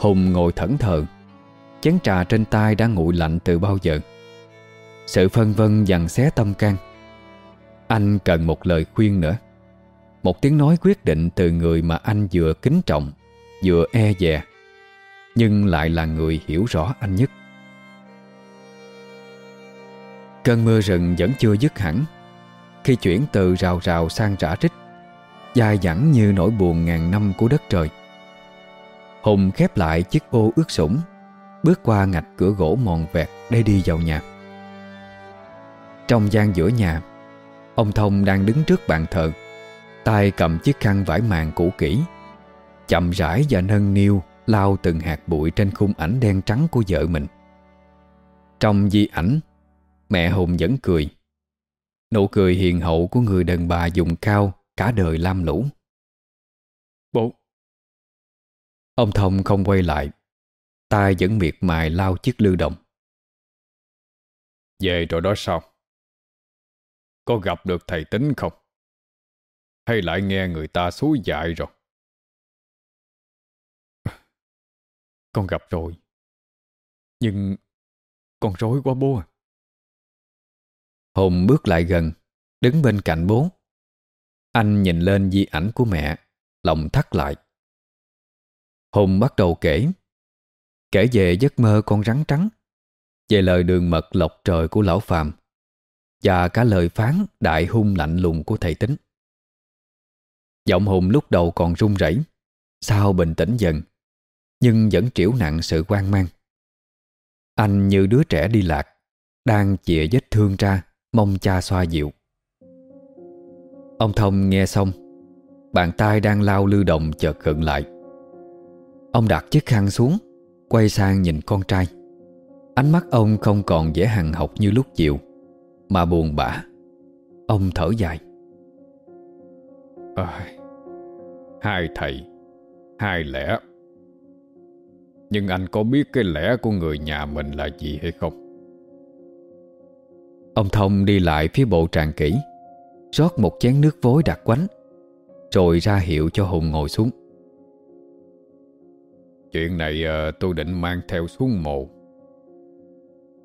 Hùng ngồi thẫn thờ. Chén trà trên tay đã nguội lạnh từ bao giờ. Sự phân vân dằn xé tâm can. Anh cần một lời khuyên nữa. Một tiếng nói quyết định từ người mà anh vừa kính trọng, Vừa e dè, Nhưng lại là người hiểu rõ anh nhất. Cơn mưa rừng vẫn chưa dứt hẳn. Khi chuyển từ rào rào sang rã rích Dài dẳng như nỗi buồn ngàn năm của đất trời. Hùng khép lại chiếc ô ướt sũng, Bước qua ngạch cửa gỗ mòn vẹt Để đi vào nhà. Trong gian giữa nhà, Ông Thông đang đứng trước bàn thờ, tay cầm chiếc khăn vải màng cũ kỹ, Chậm rãi và nâng niu Lao từng hạt bụi trên khung ảnh đen trắng của vợ mình. Trong di ảnh, Mẹ Hùng vẫn cười, Nụ cười hiền hậu của người đàn bà dùng cao Cả đời lam lũ. Bố Ông Thông không quay lại. Tay vẫn miệt mài lao chiếc lưu động Về rồi đó sao? Có gặp được thầy tính không? Hay lại nghe người ta xúi dại rồi? <laughs> Con gặp rồi. Nhưng Con rối quá bố à. Hùng bước lại gần Đứng bên cạnh bố. Anh nhìn lên di ảnh của mẹ Lòng thắt lại Hùng bắt đầu kể. Kể về giấc mơ con rắn trắng, Về lời đường mật lọc trời của lão phàm, Và cả lời phán đại hung lạnh lùng của thầy tính. Giọng Hùng lúc đầu còn run rẩy Sau bình tĩnh dần, Nhưng vẫn triểu nặng sự quan mang. Anh như đứa trẻ đi lạc, Đang chìa vết thương ra, Mong cha xoa dịu. Ông Thông nghe xong, Bàn tay đang lao lưu động chợt khựng lại. Ông đặt chiếc khăn xuống Quay sang nhìn con trai. Ánh mắt ông không còn dễ hằng học như lúc chiều Mà buồn bã. Ông thở dài. À, Hai thầy Hai lẽ. Nhưng anh có biết cái lẽ của người nhà mình là gì hay không? Ông Thông đi lại phía bộ tràng kỹ rót một chén nước vối đặc quánh Rồi ra hiệu cho Hùng ngồi xuống Chuyện này uh, tôi định mang theo xuống mộ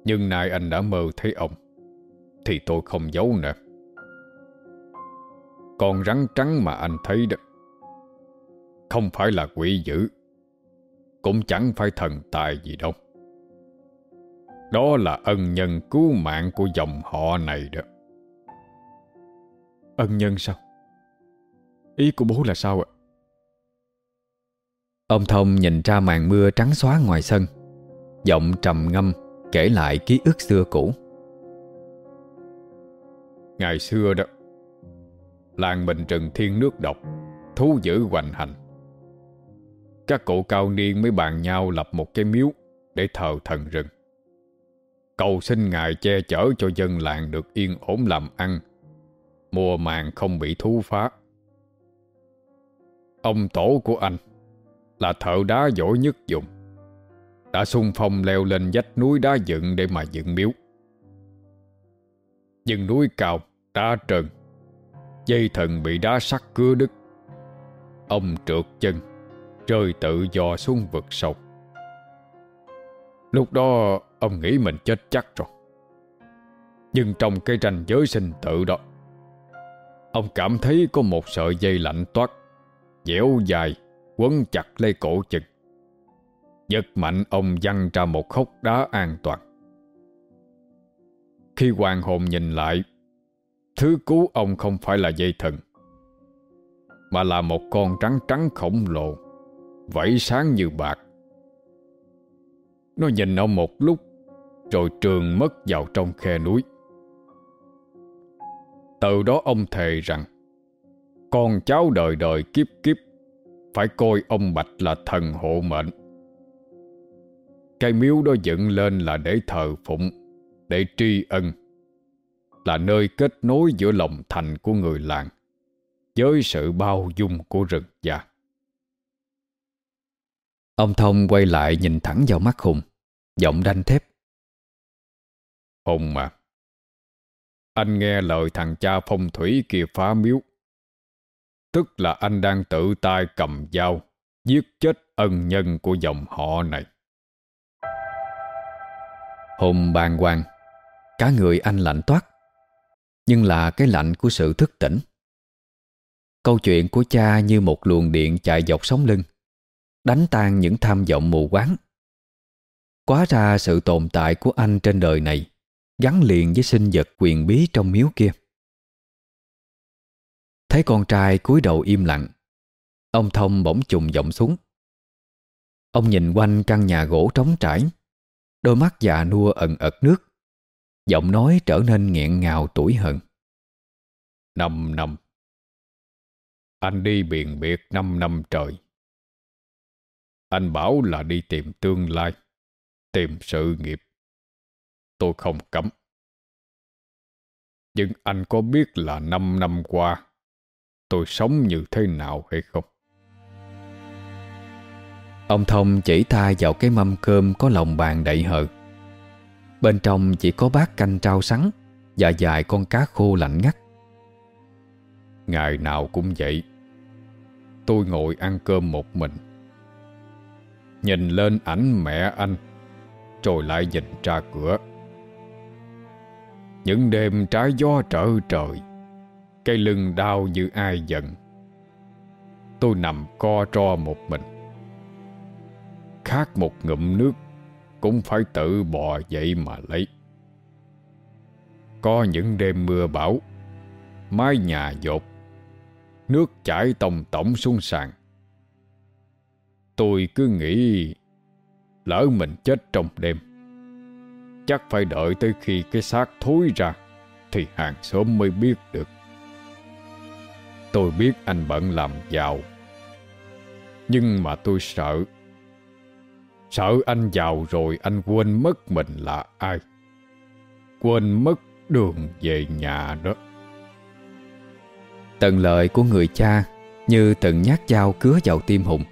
Nhưng nay anh đã mơ thấy ông Thì tôi không giấu nữa Con rắn trắng mà anh thấy đó Không phải là quỷ dữ Cũng chẳng phải thần tài gì đâu Đó là ân nhân cứu mạng của dòng họ này đó Ân nhân sao? Ý của bố là sao ạ? Ông Thông nhìn ra màn mưa trắng xóa ngoài sân, Giọng trầm ngâm Kể lại ký ức xưa cũ. Ngày xưa đó, Làng mình trừng thiên nước độc, Thú dữ hoành hành. Các cụ cao niên mới bàn nhau lập một cái miếu Để thờ thần rừng. Cầu xin Ngài che chở cho dân làng được yên ổn làm ăn, Mùa màng không bị thú phá. Ông tổ của anh là thợ đá giỏi nhất dùng. Đã xung phong leo lên vách núi đá dựng để mà dựng miếu. Nhưng núi cao, đá trơn, dây thần bị đá sắt cưa đứt. Ông trượt chân, rơi tự do xuống vực sâu. Lúc đó ông nghĩ mình chết chắc rồi. Nhưng trong cái ranh giới sinh tự đó, ông cảm thấy có một sợi dây lạnh toát, dẻo dài, quấn chặt lấy cổ chân. Giật mạnh ông văng ra một khúc đá an toàn. Khi hoàng hồn nhìn lại, thứ cứu ông không phải là dây thần, mà là một con trắng trắng khổng lồ, vẫy sáng như bạc. Nó nhìn ông một lúc, rồi trường mất vào trong khe núi. Từ đó ông thề rằng, con cháu đời đời kiếp kiếp phải coi ông Bạch là thần hộ mệnh. Cái miếu đó dựng lên là để thờ phụng, để tri ân, là nơi kết nối giữa lòng thành của người làng với sự bao dung của rừng già. Ông Thông quay lại nhìn thẳng vào mắt Hùng, giọng đanh thép. Hùng mà, Anh nghe lời thằng cha phong thủy kia phá miếu. Tức là anh đang tự tay cầm dao, giết chết ân nhân của dòng họ này. Hùng bàn hoàng, cả người anh lạnh toát, nhưng là cái lạnh của sự thức tỉnh. Câu chuyện của cha như một luồng điện chạy dọc sống lưng, đánh tan những tham vọng mù quáng. Quá ra sự tồn tại của anh trên đời này gắn liền với sinh vật quyền bí trong miếu kia. Thấy con trai cúi đầu im lặng, ông Thông bỗng trùng giọng xuống. Ông nhìn quanh căn nhà gỗ trống trải, đôi mắt già nua ẩn ật nước, giọng nói trở nên nghẹn ngào tuổi hận. Năm năm. Anh đi biền biệt năm năm trời. Anh bảo là đi tìm tương lai Tìm sự nghiệp. Tôi không cấm. Nhưng anh có biết là năm năm qua Tôi sống như thế nào hay không? Ông Thông chỉ tay vào cái mâm cơm có lòng bàn đậy hờ. Bên trong chỉ có bát canh trao sắn Và vài con cá khô lạnh ngắt. Ngày nào cũng vậy, Tôi ngồi ăn cơm một mình. Nhìn lên ảnh mẹ anh, Rồi lại nhìn ra cửa. Những đêm trái gió trở trời Cây lưng đau như ai giận. Tôi nằm co ro một mình. Khát một ngụm nước Cũng phải tự bò dậy mà lấy. Có những đêm mưa bão, Mái nhà dột, Nước chảy tòng tổng xuống sàn. Tôi cứ nghĩ Lỡ mình chết trong đêm, Chắc phải đợi tới khi cái xác thối ra Thì hàng xóm mới biết được. Tôi biết anh bận làm giàu. Nhưng mà tôi sợ. Sợ anh giàu rồi anh quên mất mình là ai. Quên mất đường về nhà đó. Từng lời của người cha Như từng nhát dao cứa vào tim Hùng.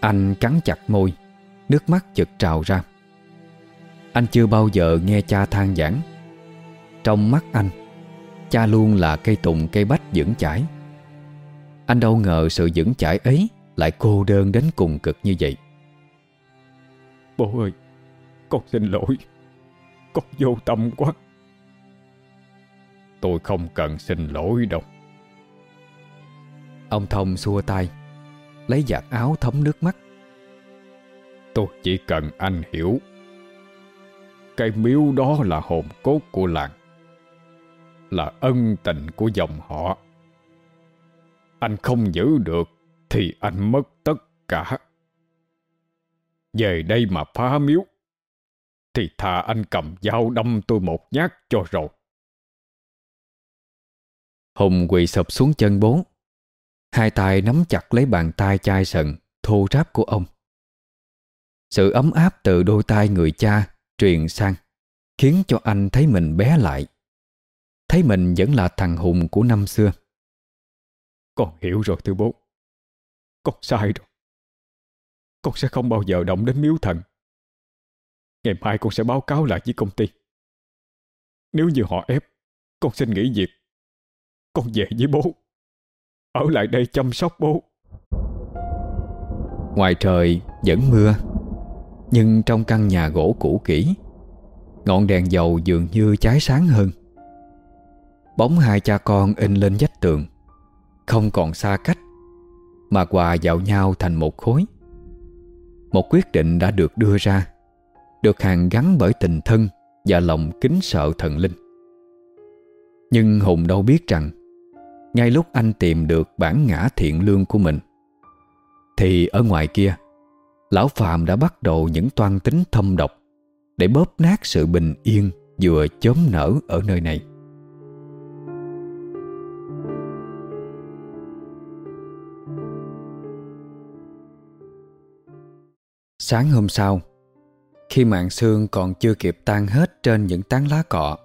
Anh cắn chặt môi, Nước mắt chực trào ra. Anh chưa bao giờ nghe cha than giảng. Trong mắt anh Cha luôn là cây tùng cây bách vững chãi. Anh đâu ngờ sự vững chãi ấy Lại cô đơn đến cùng cực như vậy. Bố ơi Con xin lỗi. Con vô tâm quá. Tôi không cần xin lỗi đâu. Ông Thông xua tay Lấy giặt áo thấm nước mắt. Tôi chỉ cần anh hiểu Cái miếu đó là hồn cốt của làng là ân tình của dòng họ. Anh không giữ được Thì anh mất tất cả. Về đây mà phá miếu Thì thà anh cầm dao đâm tôi một nhát cho rồi. Hùng quỳ sập xuống chân bốn, Hai tay nắm chặt lấy bàn tay chai sần Thô ráp của ông. Sự ấm áp từ đôi tay người cha Truyền sang Khiến cho anh thấy mình bé lại. Thấy mình vẫn là thằng Hùng của năm xưa. Con hiểu rồi, thưa bố. Con sai rồi. Con sẽ không bao giờ động đến miếu thần. Ngày mai con sẽ báo cáo lại với công ty. Nếu như họ ép, Con xin nghỉ việc. Con về với bố. Ở lại đây chăm sóc bố. Ngoài trời vẫn mưa, Nhưng trong căn nhà gỗ cũ kỹ, Ngọn đèn dầu dường như cháy sáng hơn. Bóng hai cha con in lên vách tường. Không còn xa cách, Mà hòa vào nhau thành một khối. Một quyết định đã được đưa ra, Được hàng gắn bởi tình thân Và lòng kính sợ thần linh. Nhưng Hùng đâu biết rằng, Ngay lúc anh tìm được bản ngã thiện lương của mình, Thì ở ngoài kia, Lão Phạm đã bắt đầu những toan tính thâm độc Để bóp nát sự bình yên Vừa chớm nở ở nơi này. Sáng hôm sau, Khi mạng sương còn chưa kịp tan hết Trên những tán lá cọ,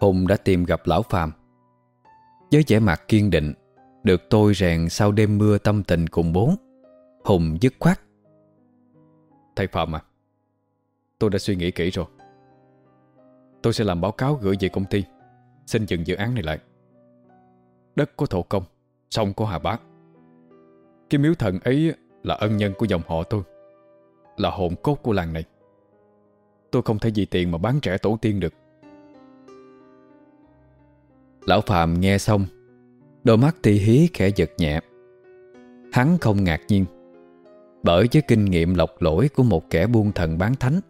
Hùng đã tìm gặp lão Phạm Với vẻ mặt kiên định, Được tôi rèn sau đêm mưa tâm tình cùng bố, Hùng dứt khoát. Thầy Phạm à Tôi đã suy nghĩ kỹ rồi. Tôi sẽ làm báo cáo gửi về công ty, Xin dừng dự án này lại. Đất có thổ công, Sông có hà bát. Cái miếu thần ấy là ân nhân của dòng họ tôi. Là hồn cốt của làng này. Tôi không thể vì tiền mà bán trẻ tổ tiên được. Lão Phạm nghe xong, Đôi mắt ti hí khẽ giật nhẹ. Hắn không ngạc nhiên, Bởi với kinh nghiệm lọc lỗi của một kẻ buôn thần bán thánh,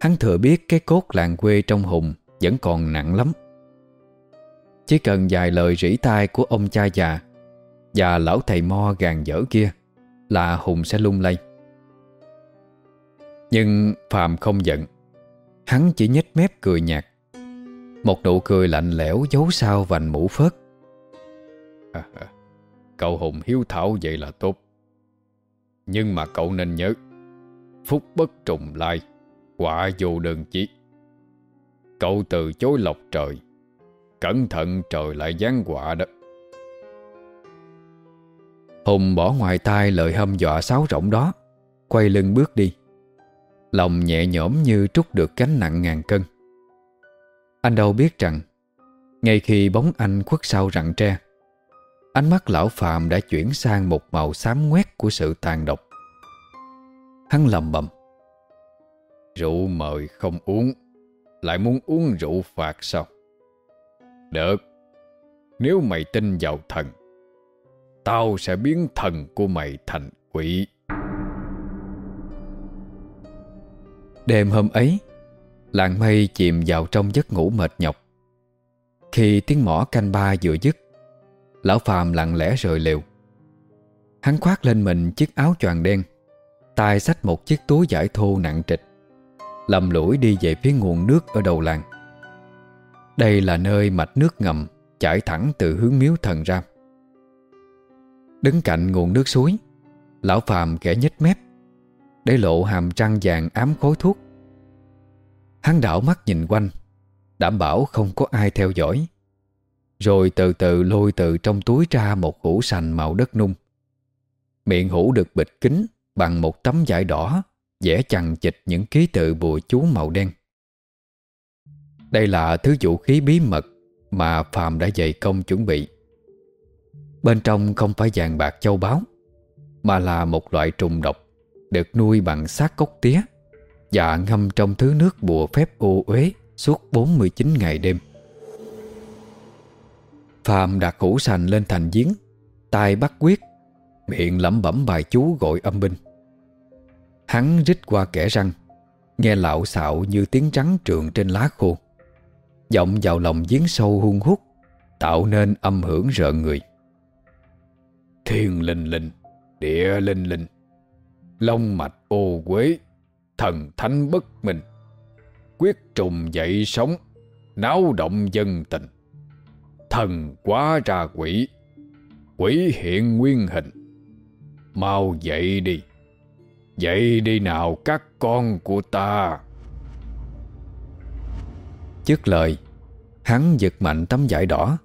Hắn thừa biết cái cốt làng quê trong Hùng Vẫn còn nặng lắm. Chỉ cần vài lời rỉ tai của ông cha già Và lão thầy mo gàn dở kia Là Hùng sẽ lung lay. Nhưng Phạm không giận. Hắn chỉ nhếch mép cười nhạt. Một nụ cười lạnh lẽo giấu sau vành mũ phớt. À, à, cậu Hùng hiếu thảo vậy là tốt. Nhưng mà cậu nên nhớ, Phúc bất trùng lai, Quả vô đơn chí. Cậu từ chối lọc trời, Cẩn thận trời lại giáng quả đó. Hùng bỏ ngoài tai lời hâm dọa sáo rỗng đó, Quay lưng bước đi. Lòng nhẹ nhõm như trút được gánh nặng ngàn cân. Anh đâu biết rằng, Ngay khi bóng anh khuất sau rặng tre, Ánh mắt lão Phạm đã chuyển sang một màu xám ngoét của sự tàn độc. Hắn lầm bầm, Rượu mời không uống, Lại muốn uống rượu phạt sao? Được, Nếu mày tin vào thần, Tao sẽ biến thần của mày thành quỷ. Đêm hôm ấy, Làng mây chìm vào trong giấc ngủ mệt nhọc. Khi tiếng mỏ canh ba vừa dứt, Lão Phàm lặng lẽ rời liều Hắn khoác lên mình chiếc áo choàng đen, tay xách một chiếc túi giải thô nặng trịch, Lầm lũi đi về phía nguồn nước ở đầu làng. Đây là nơi mạch nước ngầm Chảy thẳng từ hướng miếu thần ra. Đứng cạnh nguồn nước suối, Lão Phàm kẻ nhếch mép để lộ hàm răng vàng ám khối thuốc Hắn đảo mắt nhìn quanh Đảm bảo không có ai theo dõi Rồi từ từ lôi từ trong túi ra một hũ sành màu đất nung Miệng hũ được bịt kín Bằng một tấm vải đỏ vẽ chằng chịch những ký tự bùa chú màu đen. Đây là thứ vũ khí bí mật mà Phạm đã dày công chuẩn bị. Bên trong không phải vàng bạc châu báu, mà là một loại trùng độc được nuôi bằng xác cốc tía và ngâm trong thứ nước bùa phép ô uế suốt 49 ngày đêm. Phạm đặt hũ sành lên thành giếng, tay bắt quyết, miệng lẩm bẩm bài chú gọi âm binh. Hắn rít qua kẻ răng Nghe lạo xạo như tiếng trắng trượng trên lá khô Giọng vào lòng giếng sâu hung hút Tạo nên âm hưởng rợn người Thiên linh linh Địa linh linh Long mạch ô quế, Thần thánh bất minh. Quyết trùng dậy sống Náo động dân tình. Thần quá ra quỷ Quỷ hiện nguyên hình. Mau dậy đi dậy đi nào các con của ta. Dứt lời, Hắn giật mạnh tấm vải đỏ.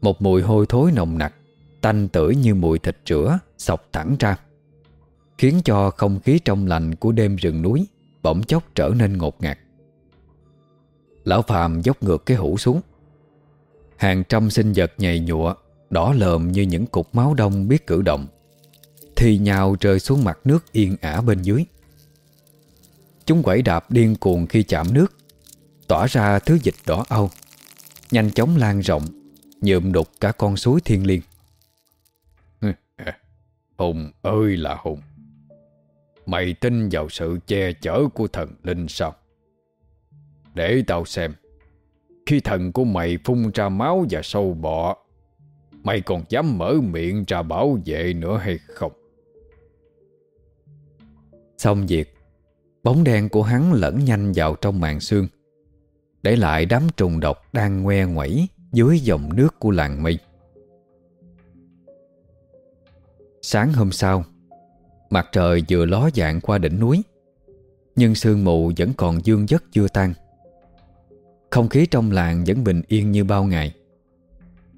Một mùi hôi thối nồng nặc, Tanh tưởi như mùi thịt rửa Sọc thẳng ra. Khiến cho không khí trong lành của đêm rừng núi Bỗng chốc trở nên ngột ngạt. Lão Phàm dốc ngược cái hũ xuống. Hàng trăm sinh vật nhầy nhụa, Đỏ lợm như những cục máu đông biết cử động, thì nhào rơi xuống mặt nước yên ả bên dưới. Chúng quẩy đạp điên cuồng khi chạm nước, Tỏa ra thứ dịch đỏ âu Nhanh chóng lan rộng, Nhuộm đục cả con suối thiên liêng. <laughs> Hùng ơi là Hùng. Mày tin vào sự che chở của thần linh sao? Để tao xem. Khi thần của mày phun ra máu và sâu bọ, Mày còn dám mở miệng ra bảo vệ nữa hay không? Xong việc, Bóng đen của hắn lẫn nhanh vào trong màn xương, Để lại đám trùng độc đang ngoe ngoẩy Dưới dòng nước của làng mây. Sáng hôm sau Mặt trời vừa ló dạng qua đỉnh núi Nhưng sương mù vẫn còn dương dất chưa tan. Không khí trong làng vẫn bình yên như bao ngày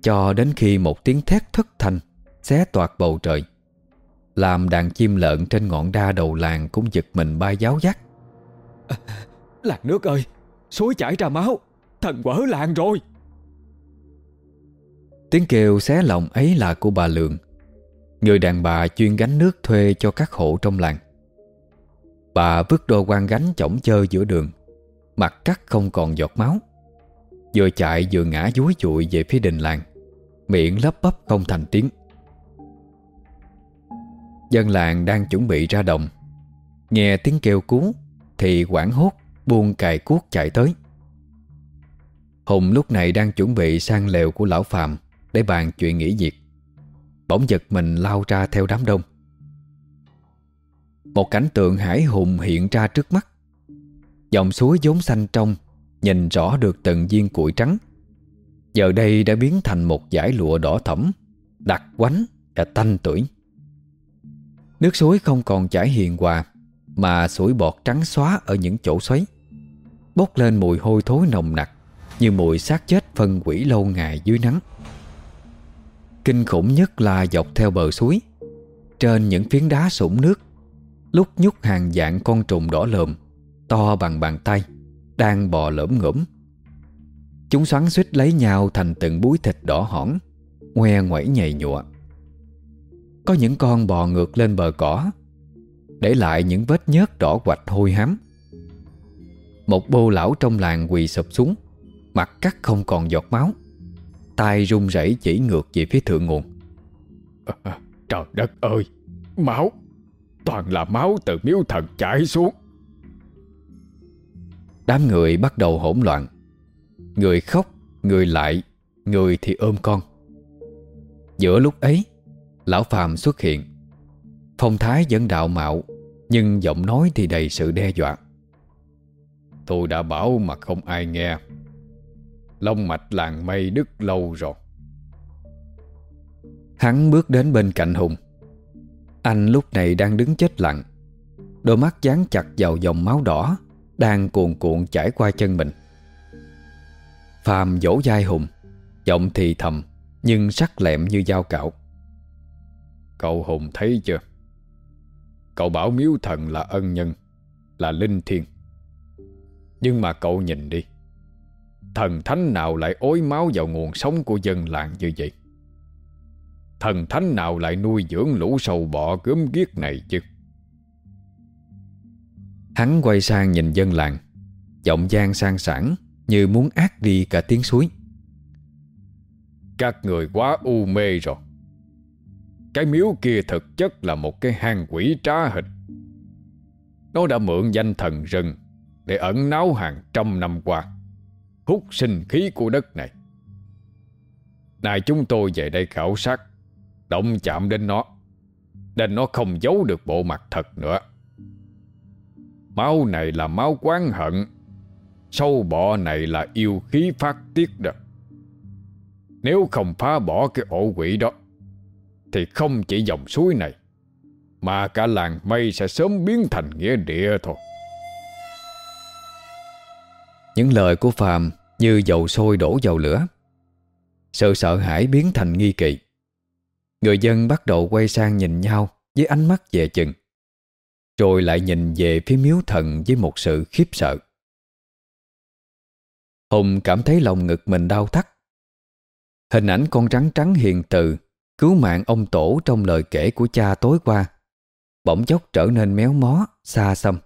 Cho đến khi một tiếng thét thất thanh Xé toạc bầu trời làm đàn chim lợn trên ngọn đa đầu làng Cũng giật mình bay giáo giác. <laughs> À, Làng nước ơi Suối chảy ra máu Thần quở làng rồi. Tiếng kêu xé lòng ấy là của bà Lượng Người đàn bà chuyên gánh nước thuê cho các hộ trong làng. Bà vứt đôi quan gánh chổng chơ giữa đường, Mặt cắt không còn giọt máu. Vừa chạy vừa ngã dúi dụi về phía đình làng, Miệng lấp bắp không thành tiếng. Dân làng đang chuẩn bị ra đồng. Nghe tiếng kêu cứu Thì quảng hốt, buông cài cuốc chạy tới. Hùng lúc này đang chuẩn bị sang lều của lão Phạm Để bàn chuyện nghỉ việc. Bỗng giật mình lao ra theo đám đông. Một cảnh tượng hải hùng hiện ra trước mắt. Dòng suối vốn xanh trong, Nhìn rõ được từng viên củi trắng. Giờ đây đã biến thành một dải lụa đỏ thẫm, Đặc quánh và tanh tuổi Nước suối không còn chảy hiền hòa, Mà sủi bọt trắng xóa ở những chỗ xoáy. Bốc lên mùi hôi thối nồng nặc, Như mùi xác chết phân quỷ lâu ngày dưới nắng. Kinh khủng nhất là dọc theo bờ suối. Trên những phiến đá sũng nước, Lúc nhúc hàng dạng con trùng đỏ lợm To bằng bàn tay, Đang bò lỡm ngỗm Chúng xoắn suýt lấy nhau thành từng búi thịt đỏ hỏn, Ngoe ngoẩy nhầy nhụa. Có những con bò ngược lên bờ cỏ, Để lại những vết nhớt đỏ quạch hôi hám. Một bô lão trong làng quỳ sụp xuống, Mặt cắt không còn giọt máu tay run rẩy chỉ ngược về phía thượng nguồn. À, <laughs> Trời đất ơi Máu Toàn là máu từ miếu thần chảy xuống. Đám người bắt đầu hỗn loạn. Người khóc Người lại Người thì ôm con. Giữa lúc ấy Lão Phàm xuất hiện. Phong thái vẫn đạo mạo Nhưng giọng nói thì đầy sự đe dọa. Tôi đã bảo mà không ai nghe Long mạch làng mây đứt lâu rồi. Hắn bước đến bên cạnh Hùng. Anh lúc này đang đứng chết lặng. Đôi mắt dán chặt vào dòng máu đỏ Đang cuồn cuộn chảy qua chân mình. Phàm dỗ dai Hùng Giọng thì thầm Nhưng sắc lẹm như dao cạo. Cậu Hùng thấy chưa? Cậu bảo miếu thần là ân nhân Là linh thiêng. Nhưng mà cậu nhìn đi Thần thánh nào lại ối máu vào nguồn sống của dân làng như vậy? Thần thánh nào lại nuôi dưỡng lũ sâu bọ gớm ghiếc này chứ? Hắn quay sang nhìn dân làng, Giọng gian sang sảng Như muốn ác đi cả tiếng suối. Các người quá u mê rồi. Cái miếu kia thực chất là một cái hang quỷ trá hình. Nó đã mượn danh thần rừng Để ẩn náu hàng trăm năm qua hút sinh khí của đất này. Này chúng tôi về đây khảo sát, động chạm đến nó, nên nó không giấu được bộ mặt thật nữa. Máu này là máu quán hận, sâu bọ này là yêu khí phát tiết đó. Nếu không phá bỏ cái ổ quỷ đó, thì không chỉ dòng suối này, mà cả làng mây sẽ sớm biến thành nghĩa địa thôi. Những lời của Phạm như dầu sôi đổ dầu lửa. Sự sợ hãi biến thành nghi kỵ. Người dân bắt đầu quay sang nhìn nhau với ánh mắt dè chừng. Rồi lại nhìn về phía miếu thần với một sự khiếp sợ. Hùng cảm thấy lòng ngực mình đau thắt. Hình ảnh con rắn trắng hiền từ cứu mạng ông tổ trong lời kể của cha tối qua bỗng chốc trở nên méo mó, xa xăm.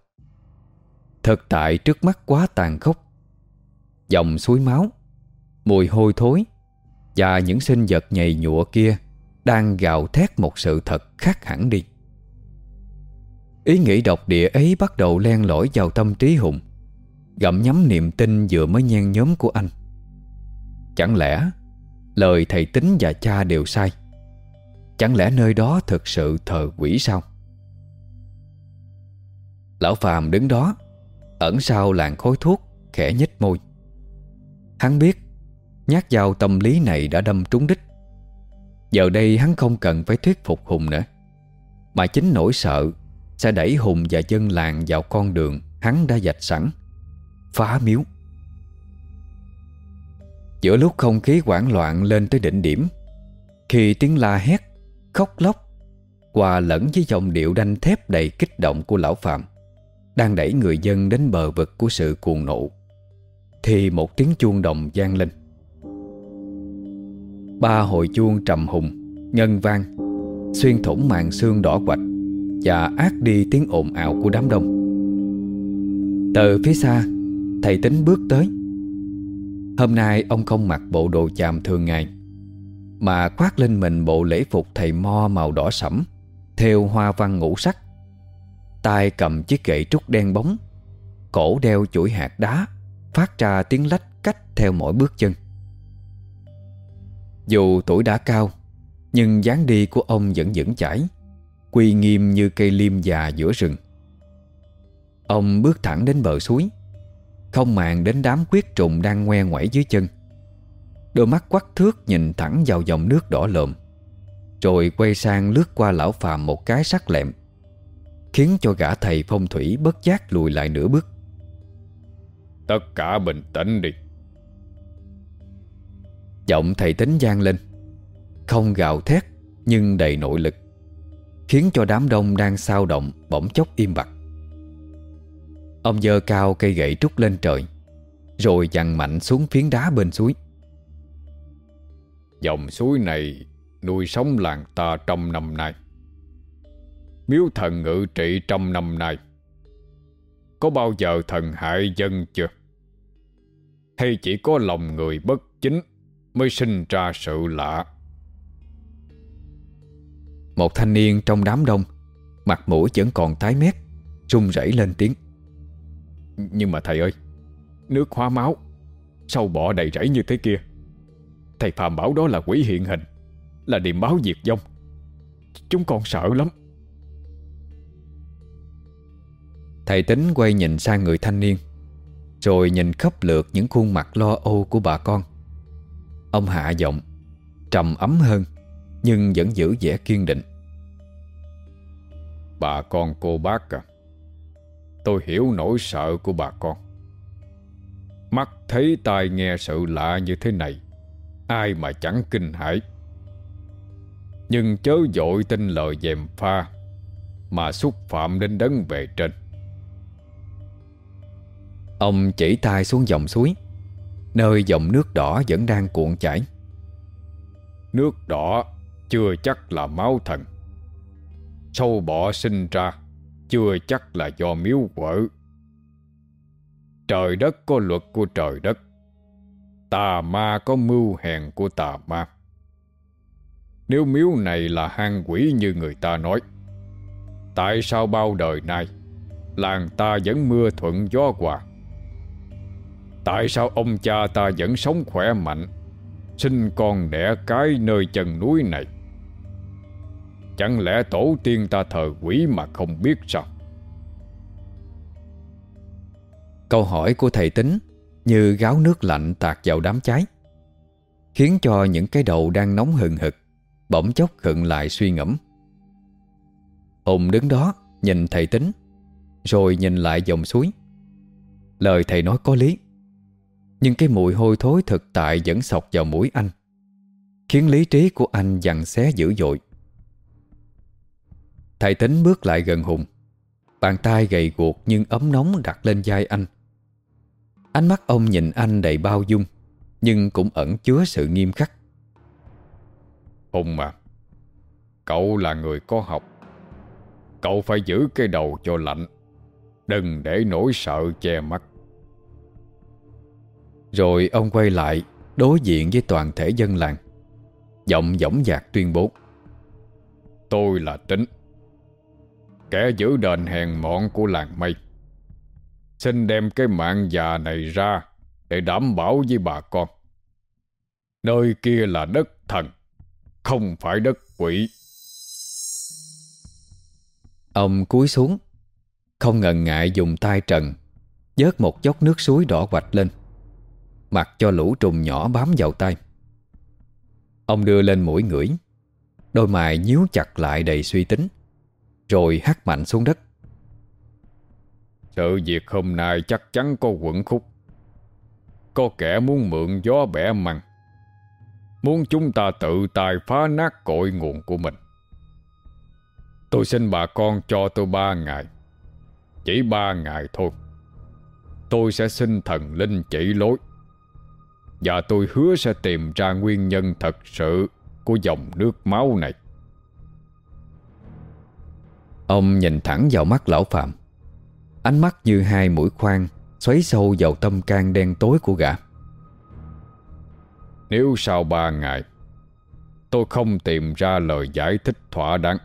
Thực tại trước mắt quá tàn khốc Dòng suối máu. Mùi hôi thối Và những sinh vật nhầy nhụa kia Đang gào thét một sự thật khác hẳn đi. Ý nghĩ độc địa ấy bắt đầu len lỏi vào tâm trí Hùng, Gặm nhắm niềm tin vừa mới nhen nhóm của anh. Chẳng lẽ Lời thầy tính và cha đều sai? Chẳng lẽ nơi đó thực sự thờ quỷ sao? Lão Phàm đứng đó, Ẩn sau làn khói thuốc Khẽ nhích môi. Hắn biết, Nhát vào tâm lý này đã đâm trúng đích. Giờ đây hắn không cần phải thuyết phục Hùng nữa. Mà chính nỗi sợ Sẽ đẩy Hùng và dân làng vào con đường Hắn đã dạch sẵn. Phá miếu. Giữa lúc không khí hoảng loạn lên tới đỉnh điểm, Khi tiếng la hét, Khóc lóc, Hòa lẫn với dòng điệu đanh thép đầy kích động của lão Phạm Đang đẩy người dân đến bờ vực của sự cuồng nộ thì một tiếng chuông đồng vang lên. Ba hồi chuông trầm hùng, Ngân vang, Xuyên thủng màn xương đỏ quạch Và át đi tiếng ồn ào của đám đông. Từ phía xa, Thầy tính bước tới. Hôm nay ông không mặc bộ đồ chàm thường ngày, Mà khoác lên mình bộ lễ phục thầy mo màu đỏ sẫm Theo hoa văn ngũ sắc. Tay cầm chiếc gậy trúc đen bóng, Cổ đeo chuỗi hạt đá. Phát ra tiếng lách cách theo mỗi bước chân. Dù tuổi đã cao, Nhưng dáng đi của ông vẫn vững chãi Quy nghiêm như cây liêm già giữa rừng. Ông bước thẳng đến bờ suối, Không màng đến đám quyết trùng đang ngoe ngoẩy dưới chân. Đôi mắt quắc thước nhìn thẳng vào dòng nước đỏ lợm Rồi quay sang lướt qua lão phàm một cái sắc lẹm, Khiến cho gã thầy phong thủy bất giác lùi lại nửa bước. Tất cả bình tĩnh đi. Giọng thầy tính gian lên. Không gào thét Nhưng đầy nội lực Khiến cho đám đông đang sao động Bỗng chốc im bặt. Ông dơ cao cây gậy trúc lên trời Rồi dằn mạnh xuống phiến đá bên suối. Dòng suối này nuôi sống làng ta trong năm nay. Miếu thần ngự trị trong năm nay. Có bao giờ thần hại dân chưa? Hay chỉ có lòng người bất chính Mới sinh ra sự lạ? Một thanh niên trong đám đông, Mặt mũi vẫn còn tái mét, run rẩy lên tiếng. Nhưng mà thầy ơi, Nước hóa máu Sâu bọ đầy rẫy như thế kia? Thầy phàm bảo đó là quỷ hiện hình, Là điềm báo diệt vong. Chúng con sợ lắm. Thầy tính quay nhìn sang người thanh niên. Rồi nhìn khắp lượt những khuôn mặt lo âu của bà con. Ông hạ giọng, Trầm ấm hơn, Nhưng vẫn giữ vẻ kiên định. Bà con cô bác à Tôi hiểu nỗi sợ của bà con. Mắt thấy tai nghe sự lạ như thế này, Ai mà chẳng kinh hãi. Nhưng chớ dội tin lời dèm pha Mà xúc phạm đến đấng về trên. Ông chỉ tay xuống dòng suối, Nơi dòng nước đỏ vẫn đang cuộn chảy. Nước đỏ chưa chắc là máu thần. Sâu bọ sinh ra Chưa chắc là do miếu quở. Trời đất có luật của trời đất, Tà ma có mưu hèn của tà ma. Nếu miếu này là hang quỷ như người ta nói, Tại sao bao đời nay Làng ta vẫn mưa thuận gió hòa? Tại sao ông cha ta vẫn sống khỏe mạnh? Sinh con đẻ cái nơi chân núi này. Chẳng lẽ tổ tiên ta thờ quỷ mà không biết sao? Câu hỏi của thầy tính Như gáo nước lạnh tạt vào đám cháy, Khiến cho những cái đầu đang nóng hừng hực, Bỗng chốc khựng lại suy ngẫm. Hùng đứng đó, Nhìn thầy tính, Rồi nhìn lại dòng suối. Lời thầy nói có lý nhưng cái mùi hôi thối thực tại vẫn sọc vào mũi anh, Khiến lý trí của anh dằn xé dữ dội. Thầy tính bước lại gần Hùng, Bàn tay gầy guộc nhưng ấm nóng đặt lên vai anh. Ánh mắt ông nhìn anh đầy bao dung, Nhưng cũng ẩn chứa sự nghiêm khắc. Hùng mà Cậu là người có học. Cậu phải giữ cái đầu cho lạnh, Đừng để nỗi sợ che mắt rồi ông quay lại, Đối diện với toàn thể dân làng. Giọng dõng dạc tuyên bố, Tôi là Tính Kẻ giữ đền hèn mọn của làng mây. Xin đem cái mạng già này ra Để đảm bảo với bà con. Nơi kia là đất thần, Không phải đất quỷ. Ông cúi xuống, Không ngần ngại dùng tay trần Dớt một dốc nước suối đỏ quạch lên. Mặc cho lũ trùng nhỏ bám vào tay. Ông đưa lên mũi ngửi, Đôi mày nhíu chặt lại đầy suy tính, Rồi hắt mạnh xuống đất. Sự việc hôm nay chắc chắn có quẩn khúc. Có kẻ muốn mượn gió bẻ măng Muốn chúng ta tự tài phá nát cội nguồn của mình. Tôi xin bà con cho tôi ba ngày, Chỉ ba ngày thôi. Tôi sẽ xin thần linh chỉ lối. Và tôi hứa sẽ tìm ra nguyên nhân thật sự Của dòng nước máu này. Ông nhìn thẳng vào mắt lão Phạm. Ánh mắt như hai mũi khoan Xoáy sâu vào tâm can đen tối của gã. Nếu sau ba ngày Tôi không tìm ra lời giải thích thỏa đáng.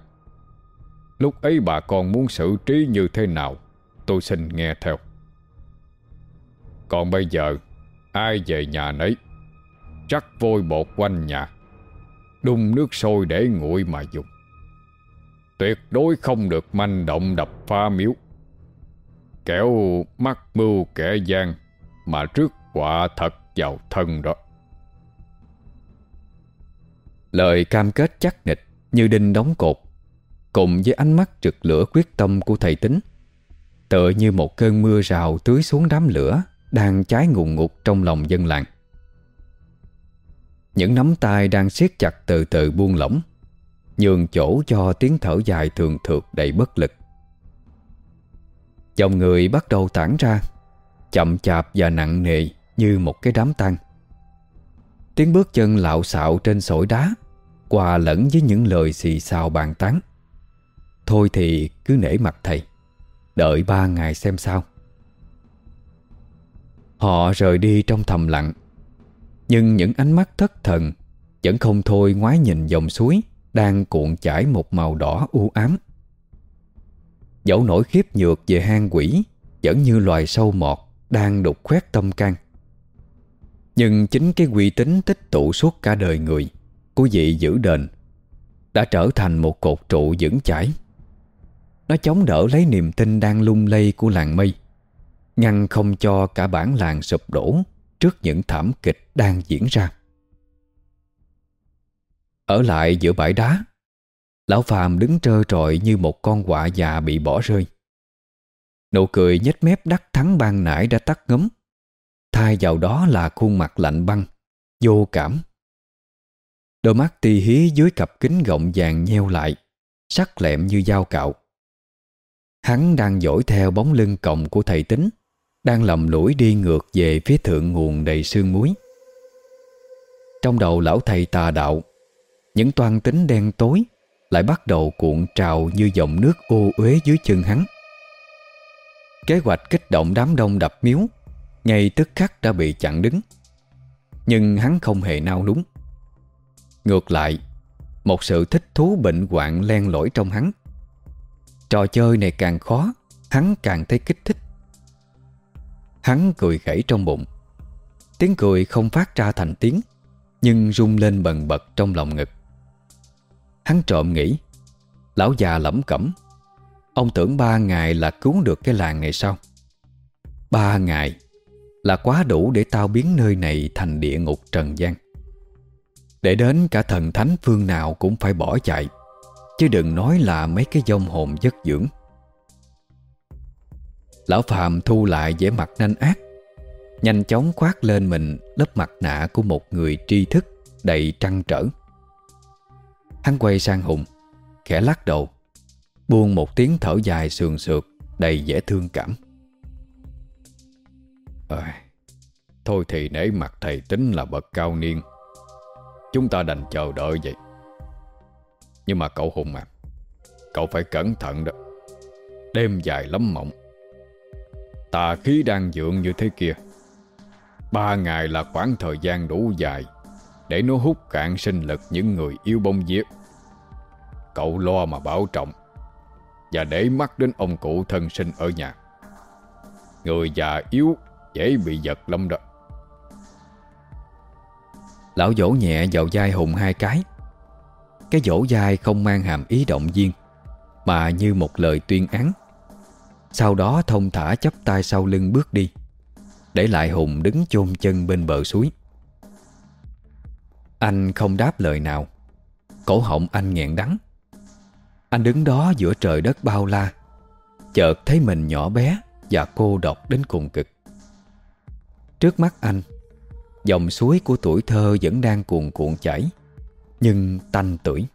Lúc ấy bà con muốn xử trí như thế nào Tôi xin nghe theo. Còn bây giờ Ai về nhà nấy. Rắc vôi bột quanh nhà, Đun nước sôi để nguội mà dùng. Tuyệt đối không được manh động đập phá miếu. Kéo mắc mưu kẻ gian Mà trước quả thật vào thân đó. Lời cam kết chắc nịch Như đinh đóng cột, Cùng với ánh mắt trực lửa quyết tâm của thầy tính, Tựa như một cơn mưa rào tưới xuống đám lửa. Đang cháy ngùn ngụt trong lòng dân làng. Những nắm tay đang siết chặt từ từ buông lỏng, Nhường chỗ cho tiếng thở dài thường thượt đầy bất lực. Dòng người bắt đầu tản ra, Chậm chạp và nặng nề Như một cái đám tang. Tiếng bước chân lạo xạo trên sỏi đá, Hòa lẫn với những lời xì xào bàn tán. Thôi thì cứ nể mặt thầy, Đợi ba ngày xem sao. Họ rời đi trong thầm lặng. Nhưng những ánh mắt thất thần Vẫn không thôi ngoái nhìn dòng suối Đang cuộn chảy một màu đỏ u ám. Dẫu nỗi khiếp nhược về hang quỷ Vẫn như loài sâu mọt Đang đục khoét tâm can. Nhưng chính cái uy tín tích tụ suốt cả đời người Của vị giữ đền Đã trở thành một cột trụ vững chãi. Nó chống đỡ lấy niềm tin đang lung lay của làng mây. Ngăn không cho cả bản làng sụp đổ Trước những thảm kịch đang diễn ra. Ở lại giữa bãi đá, Lão Phàm đứng trơ trọi như một con quạ già bị bỏ rơi. Nụ cười nhếch mép đắc thắng ban nãy đã tắt ngấm. Thay vào đó là khuôn mặt lạnh băng, Vô cảm. Đôi mắt tì hí dưới cặp kính gọng vàng nheo lại, Sắc lẹm như dao cạo. Hắn đang dõi theo bóng lưng còng của thầy tính đang lầm lũi đi ngược về phía thượng nguồn đầy sương muối. Trong đầu lão thầy tà đạo, Những toan tính đen tối Lại bắt đầu cuộn trào như dòng nước ô uế dưới chân hắn. Kế hoạch kích động đám đông đập miếu Ngay tức khắc đã bị chặn đứng, Nhưng hắn không hề nao núng. Ngược lại, Một sự thích thú bệnh hoạn len lỏi trong hắn. Trò chơi này càng khó, Hắn càng thấy kích thích. Hắn cười khẩy trong bụng. Tiếng cười không phát ra thành tiếng, Nhưng rung lên bần bật trong lòng ngực. Hắn trộm nghĩ, Lão già lẩm cẩm, Ông tưởng ba ngày là cứu được cái làng này sao? Ba ngày Là quá đủ để tao biến nơi này thành địa ngục trần gian. Để đến cả thần thánh phương nào cũng phải bỏ chạy, Chứ đừng nói là mấy cái dông hồn giấc dưỡng. Lão Phạm thu lại vẻ mặt nanh ác. Nhanh chóng khoác lên mình lớp mặt nạ của một người tri thức đầy trăn trở. Hắn quay sang Hùng Khẽ lắc đầu Buông một tiếng thở dài sườn sượt Đầy vẻ thương cảm. À, Thôi thì nể mặt thầy tính là bậc cao niên. Chúng ta đành chờ đợi vậy. Nhưng mà cậu Hùng à Cậu phải cẩn thận đó. Đêm dài lắm mộng Tà khí đang dượng như thế kia. Ba ngày là khoảng thời gian đủ dài Để nó hút cạn sinh lực những người yêu bông diếp. Cậu lo mà bảo trọng Và để mắt đến ông cụ thân sinh ở nhà. Người già yếu, Dễ bị giật lắm đó. Lão dỗ nhẹ vào vai Hùng hai cái. Cái dỗ dai không mang hàm ý động viên, Mà như một lời tuyên án. Sau đó thông thả chấp tay sau lưng bước đi, Để lại Hùng đứng chôn chân bên bờ suối. Anh không đáp lời nào. Cổ họng anh nghẹn đắng. Anh đứng đó giữa trời đất bao la, Chợt thấy mình nhỏ bé Và cô độc đến cùng cực. Trước mắt anh, Dòng suối của tuổi thơ vẫn đang cuồn cuộn chảy, Nhưng tanh tuổi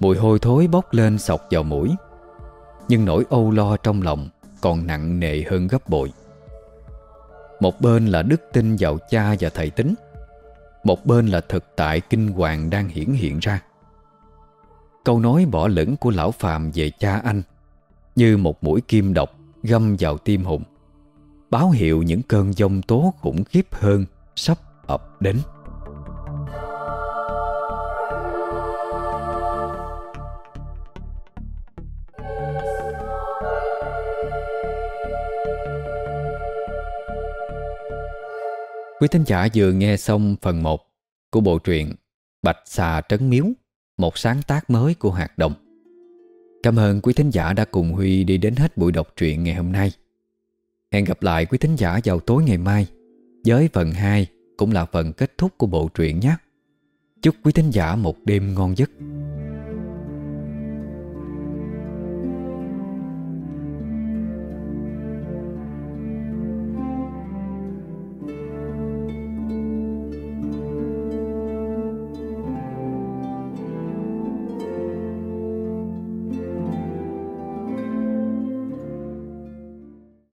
Mùi hôi thối bốc lên sọc vào mũi. Nhưng nỗi âu lo trong lòng Còn nặng nề hơn gấp bội. Một bên là đức tin vào cha và thầy tính Một bên là thực tại kinh hoàng đang hiển hiện ra. Câu nói bỏ lửng của lão phàm về cha anh, Như một mũi kim độc găm vào tim Hùng Báo hiệu những cơn giông tố khủng khiếp hơn Sắp ập đến. Quý thính giả vừa nghe xong phần 1 của bộ truyện Bạch Xà Trấn Miếu, một sáng tác mới của Hạt Đồng. Cảm ơn quý thính giả đã cùng Huy đi đến hết buổi đọc truyện ngày hôm nay. Hẹn gặp lại quý thính giả vào tối ngày mai với phần 2 cũng là phần kết thúc của bộ truyện nhé. Chúc quý thính giả một đêm ngon giấc.